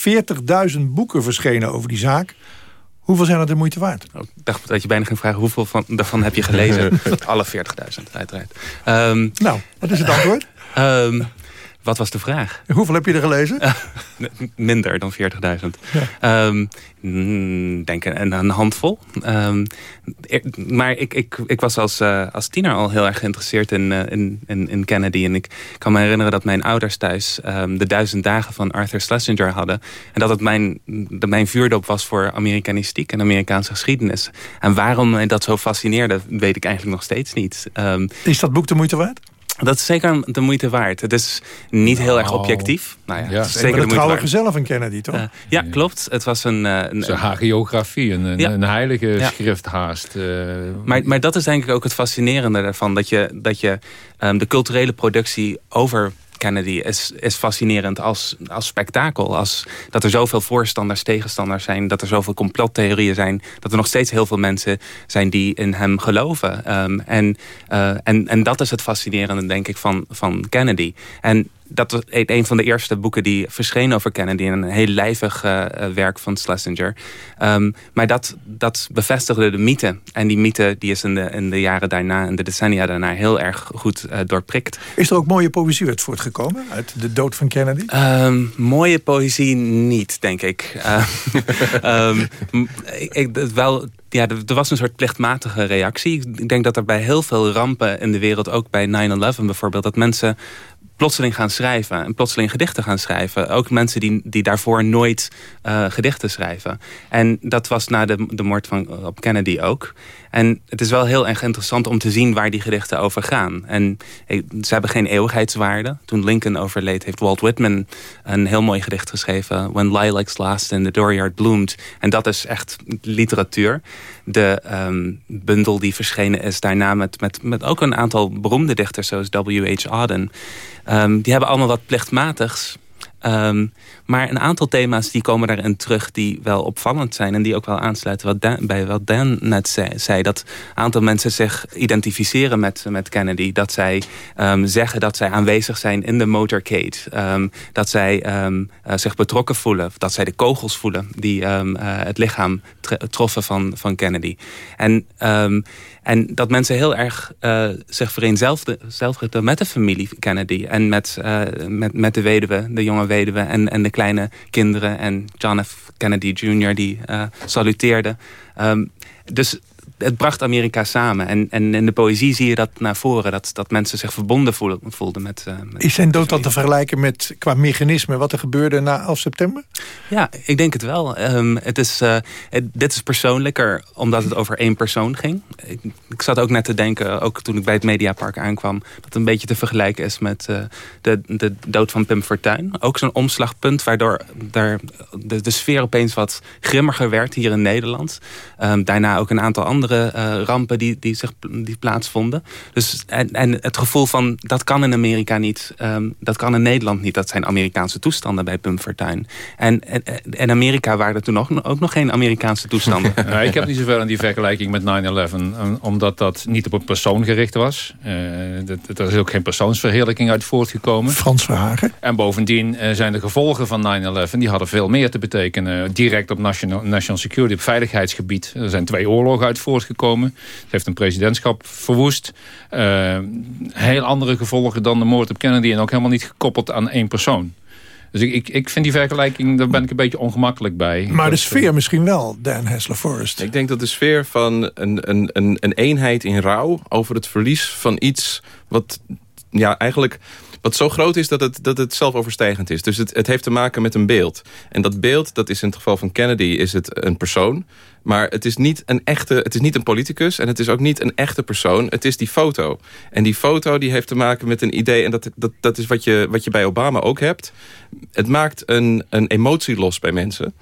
S2: 40.000 boeken verschenen over die zaak. Hoeveel zijn er de moeite waard?
S22: Oh, ik dacht dat je bijna ging vragen hoeveel van, daarvan heb je gelezen. Alle 40.000 uiteraard. Um,
S2: nou, wat is het antwoord?
S22: Um, wat was de vraag?
S2: Hoeveel heb je er gelezen?
S22: minder dan 40.000. Ja. Um, denk een, een handvol. Um, maar ik, ik, ik was als, uh, als tiener al heel erg geïnteresseerd in, uh, in, in, in, Kennedy. En ik kan me herinneren dat mijn ouders thuis um, de duizend dagen van Arthur Schlesinger hadden. En dat het mijn, de, mijn vuurdoop was voor Amerikanistiek en Amerikaanse geschiedenis. En waarom mij dat zo fascineerde, weet ik eigenlijk nog steeds niet.
S2: Is dat boek de moeite waard?
S22: Dat is zeker de moeite waard. Het is niet heel erg objectief. Nou ja,
S2: ja. zeker de, de trouwige zelf een Kennedy, toch? Uh,
S22: ja, klopt. Het was een... Uh,
S21: een, een hagiografie, een, ja. een heilige ja. schrift haast. Uh,
S22: maar, maar dat is denk ik ook het fascinerende daarvan. Dat je, dat je um, de culturele productie over Kennedy is, is fascinerend als, als spektakel. Als, dat er zoveel voorstanders, tegenstanders zijn. Dat er zoveel complottheorieën zijn. Dat er nog steeds heel veel mensen zijn die in hem geloven. Um, en, uh, en, en dat is het fascinerende, denk ik, van, van Kennedy. En dat was een van de eerste boeken die verscheen over Kennedy. Een heel lijvig uh, werk van Schlesinger. Um, maar dat, dat bevestigde de mythe. En die mythe die is in de, in de jaren daarna, in de decennia daarna, heel erg goed uh, doorprikt.
S2: Is er ook mooie poëzie uit voortgekomen? Uit de dood van Kennedy?
S22: Um, mooie poëzie niet, denk ik. um, ik wel ja, er was een soort plichtmatige reactie. Ik denk dat er bij heel veel rampen in de wereld, ook bij 9-11 bijvoorbeeld, dat mensen plotseling gaan schrijven. En plotseling gedichten gaan schrijven. Ook mensen die, die daarvoor nooit uh, gedichten schrijven. En dat was na de, de moord van, op Kennedy ook. En het is wel heel erg interessant om te zien waar die gedichten over gaan. En ze hebben geen eeuwigheidswaarde. Toen Lincoln overleed heeft Walt Whitman een heel mooi gedicht geschreven. When Lilacs Last and the Dooryard Bloomed. En dat is echt literatuur. De um, bundel die verschenen is daarna met, met, met ook een aantal beroemde dichters zoals W.H. Auden. Um, die hebben allemaal wat plichtmatigs. Um, maar een aantal thema's die komen daarin terug die wel opvallend zijn. En die ook wel aansluiten wat Dan, bij wat Dan net zei. Dat een aantal mensen zich identificeren met, met Kennedy. Dat zij um, zeggen dat zij aanwezig zijn in de motorcade. Um, dat zij uh, zich betrokken voelen. Dat zij de kogels voelen die uh, het lichaam troffen van, van Kennedy. En... En dat mensen heel erg uh, zich vereenzelvigen met de familie Kennedy. En met, uh, met, met de weduwe, de jonge weduwe en, en de kleine kinderen. En John F. Kennedy Jr. die uh, saluteerde. Um, dus het bracht Amerika samen. En, en in de poëzie zie je dat naar voren. Dat, dat mensen zich verbonden voelden, voelden met, uh, met
S2: Is zijn dood dan te vergelijken met qua mechanisme wat er gebeurde na 11 september?
S22: Ja, ik denk het wel. Um, het is, uh, het, dit is persoonlijker omdat het over één persoon ging. Ik, ik, zat ook net te denken, ook toen ik bij het Mediapark aankwam... dat het een beetje te vergelijken is met uh, de, de dood van Pim Fortuyn. Ook zo'n omslagpunt waardoor daar de, de sfeer opeens wat grimmiger werd hier in Nederland. Um, daarna ook een aantal andere uh, rampen die, die, zich, die plaatsvonden. Dus, en, en het gevoel van dat kan in Amerika niet, um, dat kan in Nederland niet. Dat zijn Amerikaanse toestanden bij Pim Fortuyn. En in Amerika waren er toen ook, ook nog geen Amerikaanse toestanden.
S21: ja, ik heb niet zoveel aan die vergelijking met 9-11. Omdat dat niet op een persoon gericht was. Uh, er is ook geen persoonsverheerlijking uit voortgekomen.
S2: Frans Verhagen.
S21: En bovendien uh, zijn de gevolgen van 9-11... die hadden veel meer te betekenen. Direct op national, national security, op veiligheidsgebied. Er zijn twee oorlogen uit gekomen. Het heeft een presidentschap verwoest. Uh, heel andere gevolgen dan de moord op Kennedy. En ook helemaal niet gekoppeld aan één persoon. Dus ik, ik, ik vind die vergelijking, daar ben ik een beetje ongemakkelijk bij.
S2: Maar de sfeer misschien wel, Dan Hessler Forrest.
S23: Ik denk dat de sfeer van een, een, een, een eenheid in rouw... over het verlies van iets wat ja, eigenlijk wat zo groot is dat het, dat het zelfoverstijgend is. Dus het, het heeft te maken met een beeld. En dat beeld, dat is in het geval van Kennedy, is het een persoon. Maar het is niet een echte, het is niet een politicus en het is ook niet een echte persoon. Het is die foto. En die foto die heeft te maken met een idee. En dat, dat, dat is wat je, wat je bij Obama ook hebt. Het maakt een, een emotie los bij mensen.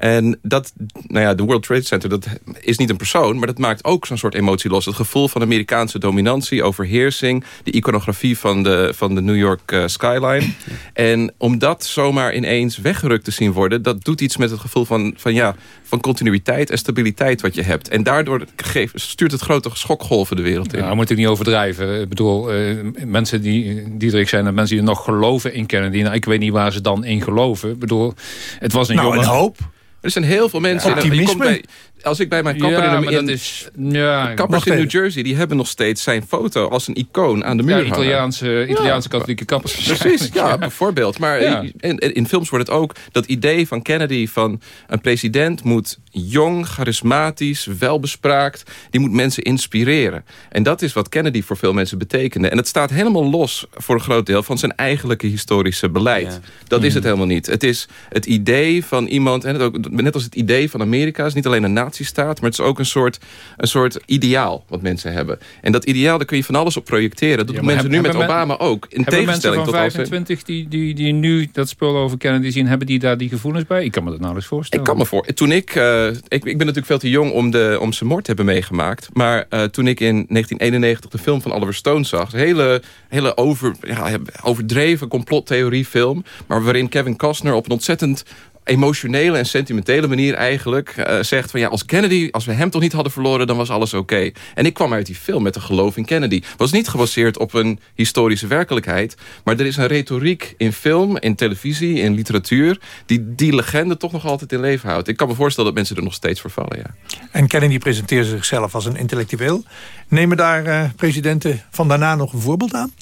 S23: En dat, nou ja, de World Trade Center, dat is niet een persoon... maar dat maakt ook zo'n soort emotie los. Het gevoel van Amerikaanse dominantie, overheersing... de iconografie van de, van de New York uh, skyline. En om dat zomaar ineens weggerukt te zien worden... dat doet iets met het gevoel van, van, ja, van continuïteit en stabiliteit wat je hebt. En daardoor geeft, stuurt het grote schokgolven de wereld in.
S21: Ja, moet ik niet overdrijven. Ik bedoel, uh, mensen die, die zijn... dat mensen die nog geloven in Kennedy... Nou, ik weet niet waar ze dan in geloven. Ik bedoel, het was een
S2: nou,
S21: jongen...
S2: een hoop.
S23: Er zijn heel veel mensen...
S2: Ja,
S23: je komt bij, als ik bij mijn kapper
S21: ja,
S23: in,
S21: dat is, ja,
S23: kappers in New Jersey... die hebben nog steeds zijn foto als een icoon aan de muur
S21: ja, Italiaanse, Italiaanse katholieke kappers.
S23: Precies, ja, bijvoorbeeld. Maar
S21: Ja.
S23: in, in films wordt het ook dat idee van Kennedy... van een president moet jong, charismatisch, welbespraakt... die moet mensen inspireren. En dat is wat Kennedy voor veel mensen betekende. En het staat helemaal los voor een groot deel... van zijn eigenlijke historische beleid. Dat is het helemaal niet. Het is het idee van iemand... En het ook, net als het idee van Amerika... is niet alleen een nazistaat... maar het is ook een soort, een soort ideaal wat mensen hebben. En dat ideaal, daar kun je van alles op projecteren. Dat
S21: Ja,
S23: mensen nu met
S21: men-
S23: Obama ook. In
S21: hebben mensen
S23: tegenstelling
S21: van
S23: tot als ze-
S21: 25 die, die, die nu dat spul over Kennedy zien... hebben die daar die gevoelens bij? Ik kan me dat nou eens voorstellen.
S23: Ik kan me voor. Toen ik, eh, ik, ik ben natuurlijk veel te jong om, de, om zijn moord te hebben meegemaakt. Maar eh, toen ik in 1991 de film van Oliver Stone zag... een hele, hele over, ja, overdreven complottheoriefilm... maar waarin Kevin Costner op een ontzettend emotionele en sentimentele manier eigenlijk eh, zegt van ja, als Kennedy, als we hem toch niet hadden verloren, dan was alles oké. En ik kwam uit die film met een geloof in Kennedy. Was niet gebaseerd op een historische werkelijkheid, maar er is een retoriek in film, in televisie, in literatuur, die die legende toch nog altijd in leven houdt. Ik kan me voorstellen dat mensen er nog steeds voor vallen, ja.
S2: En Kennedy presenteerde zichzelf als een intellectueel. Nemen daar eh, presidenten van daarna nog een voorbeeld aan?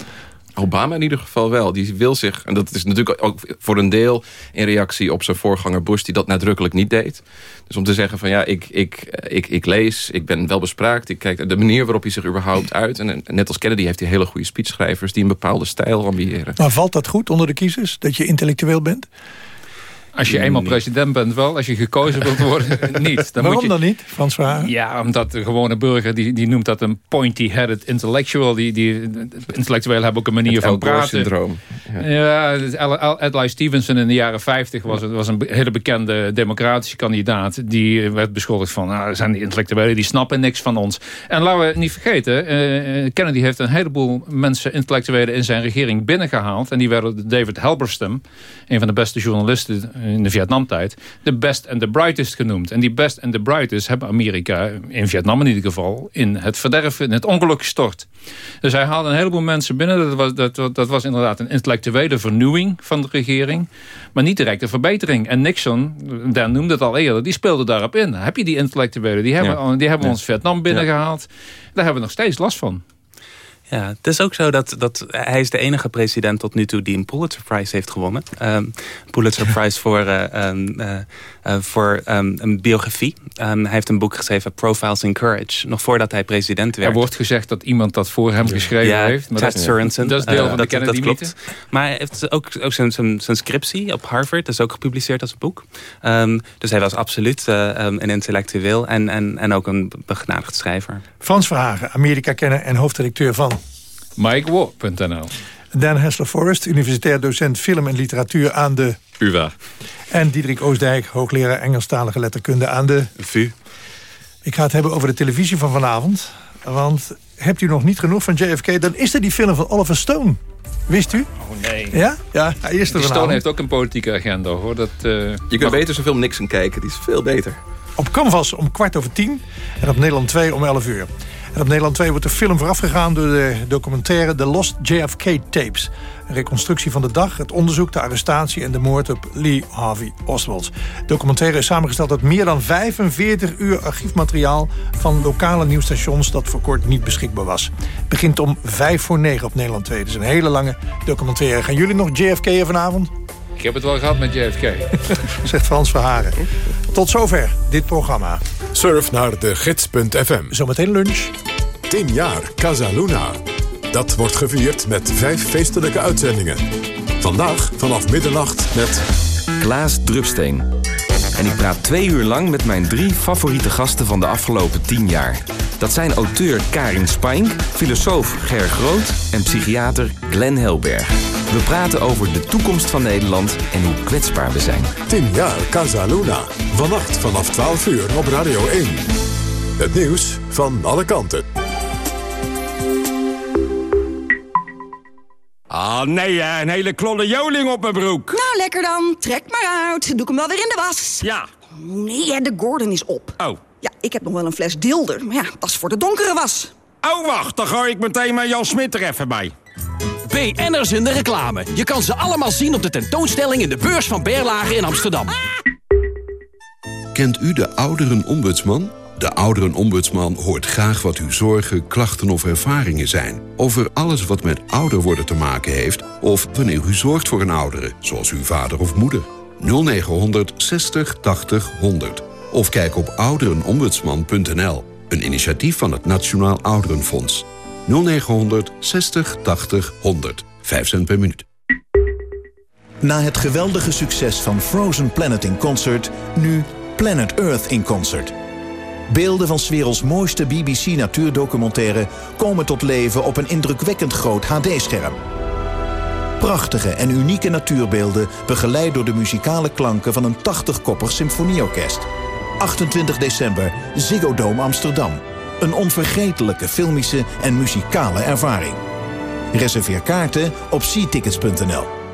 S23: Obama in ieder geval wel. Die wil zich, en dat is natuurlijk ook voor een deel in reactie op zijn voorganger Bush... die dat nadrukkelijk niet deed. Dus om te zeggen van ja, ik, ik, ik, ik lees, ik ben wel bespraakt... Ik kijk de manier waarop hij zich überhaupt uit... en net als Kennedy heeft hij hele goede speechschrijvers... die een bepaalde stijl ambiëren.
S2: Maar valt dat goed onder de kiezers, dat je intellectueel bent?
S21: Als je eenmaal president bent wel, als je gekozen wilt worden, niet. Dan
S2: Waarom
S21: moet je,
S2: dan niet, Frans Verhagen?
S21: Ja, omdat de gewone burger, die, die noemt dat een pointy-headed intellectual. Die, die, intellectuelen hebben ook een manier
S23: Het
S21: van praten.
S23: syndroom.
S21: Ja, ja Adlai Stevenson in de jaren 50 was, was een hele bekende democratische kandidaat. Die werd beschuldigd van, nou, zijn die intellectuelen, die snappen niks van ons. En laten we niet vergeten, eh, Kennedy heeft een heleboel mensen, intellectuelen in zijn regering binnengehaald. En die werden David Halberstam, een van de beste journalisten in de Vietnamtijd, de best and the brightest genoemd. En die best and the brightest hebben Amerika, in Vietnam in ieder geval, in het verderf, in het ongeluk gestort. Dus hij haalde een heleboel mensen binnen. Dat was, dat, dat was inderdaad een intellectuele vernieuwing van de regering. Maar niet direct een verbetering. En Nixon, Dan noemde het al eerder, die speelde daarop in. Heb je die intellectuelen? Die hebben,
S22: Ja.
S21: die hebben
S22: Ja.
S21: ons Vietnam binnengehaald. Daar hebben we nog steeds last van.
S22: Ja, het is ook zo dat, dat hij is de enige president tot nu toe die een Pulitzer Prize heeft gewonnen. Ehm Pulitzer Prize voor, eh, ehm, eh, eh, voor ehm, een biografie. Ehm, hij heeft een boek geschreven, Profiles in Courage, nog voordat hij president werd.
S21: Er wordt gezegd dat iemand dat voor hem geschreven
S22: ja,
S21: heeft. Maar dat,
S22: Sorensen.
S21: dat is deel van de
S22: dat, klopt. Maar hij heeft ook, ook zijn, zijn, zijn scriptie op Harvard, dat is ook gepubliceerd als boek. Ehm, dus hij was absoluut een intellectueel en, en, en ook een begenadigd schrijver.
S2: Frans Verhagen, Amerika kennen en hoofdredacteur van...
S21: MikeWar.nl
S2: Dan Hessler Forrest, universitair docent film en literatuur aan de...
S23: UvA.
S2: En Diederik Oosdijk, hoogleraar Engelstalige letterkunde aan de...
S23: VU.
S2: Ik ga het hebben over de televisie van vanavond. Want hebt u nog niet genoeg van JFK... dan is er die film van Oliver Stone. Wist u?
S21: Oh nee.
S2: Ja? Ja, hij is er
S21: Die Stone heeft ook een politieke agenda hoor. Dat, eh,
S23: Je kunt beter zo'n film Nixon kijken, die is veel beter.
S2: Op Canvas om kwart over tien. En op Nederland 2 om 11 uur. En op Nederland 2 wordt de film voorafgegaan door de documentaire The Lost JFK Tapes. Een reconstructie van de dag, het onderzoek, de arrestatie en de moord op Lee Harvey Oswald. De documentaire is samengesteld uit meer dan 45 uur archiefmateriaal van lokale nieuwsstations dat voor kort niet beschikbaar was. Het begint om 5 voor 9 op Nederland 2. Dus een hele lange documentaire. Gaan jullie nog JFK'en vanavond?
S21: ik heb het wel gehad met JFK.
S2: Zegt Frans Verhagen. Tot zover dit programma.
S1: Surf naar de gids.fm.
S2: Zometeen lunch.
S1: 10 jaar Casa Luna.
S24: Dat wordt gevierd met vijf feestelijke uitzendingen. Vandaag vanaf middernacht met...
S25: Klaas Drupsteen. En ik praat twee uur lang met mijn drie favoriete gasten van de afgelopen tien jaar. Dat zijn auteur Karin Spijn, filosoof Ger Groot en psychiater Glenn Helberg. We praten over de toekomst van Nederland en hoe kwetsbaar we zijn.
S24: 10 jaar Casa Luna. Vannacht vanaf 12 uur op Radio 1. Het nieuws van alle kanten.
S26: Ah, nee, hè, een hele klolle joling op mijn broek.
S27: Nou, lekker dan. Trek maar uit. Doe ik hem wel weer in de was.
S26: Ja.
S27: Nee, hè, de Gordon is op.
S26: Oh.
S27: Ja, ik heb nog wel een fles dilder. Maar ja, dat is voor de donkere was.
S26: Oh, wacht. Dan gooi ik meteen mijn Jan Smit er even bij.
S28: BN'ers in de reclame. Je kan ze allemaal zien op de tentoonstelling in de beurs van Berlage in Amsterdam.
S1: Kent u de ouderenombudsman? De ouderenombudsman hoort graag wat uw zorgen, klachten of ervaringen zijn... over alles wat met ouder worden te maken heeft... of wanneer u zorgt voor een oudere, zoals uw vader of moeder. 0900 60 80 100. Of kijk op ouderenombudsman.nl. Een initiatief van het Nationaal Ouderenfonds. 0900 60 80 100. 5 cent per minuut.
S29: Na het geweldige succes van Frozen Planet in Concert... nu Planet Earth in Concert. Beelden van 's werelds mooiste BBC-natuurdocumentaire... komen tot leven op een indrukwekkend groot HD-scherm. Prachtige en unieke natuurbeelden... begeleid door de muzikale klanken van een 80-koppig symfonieorkest. 28 december, Ziggo Dome Amsterdam. Een onvergetelijke filmische en muzikale ervaring. Reserveer kaarten op seatickets.nl.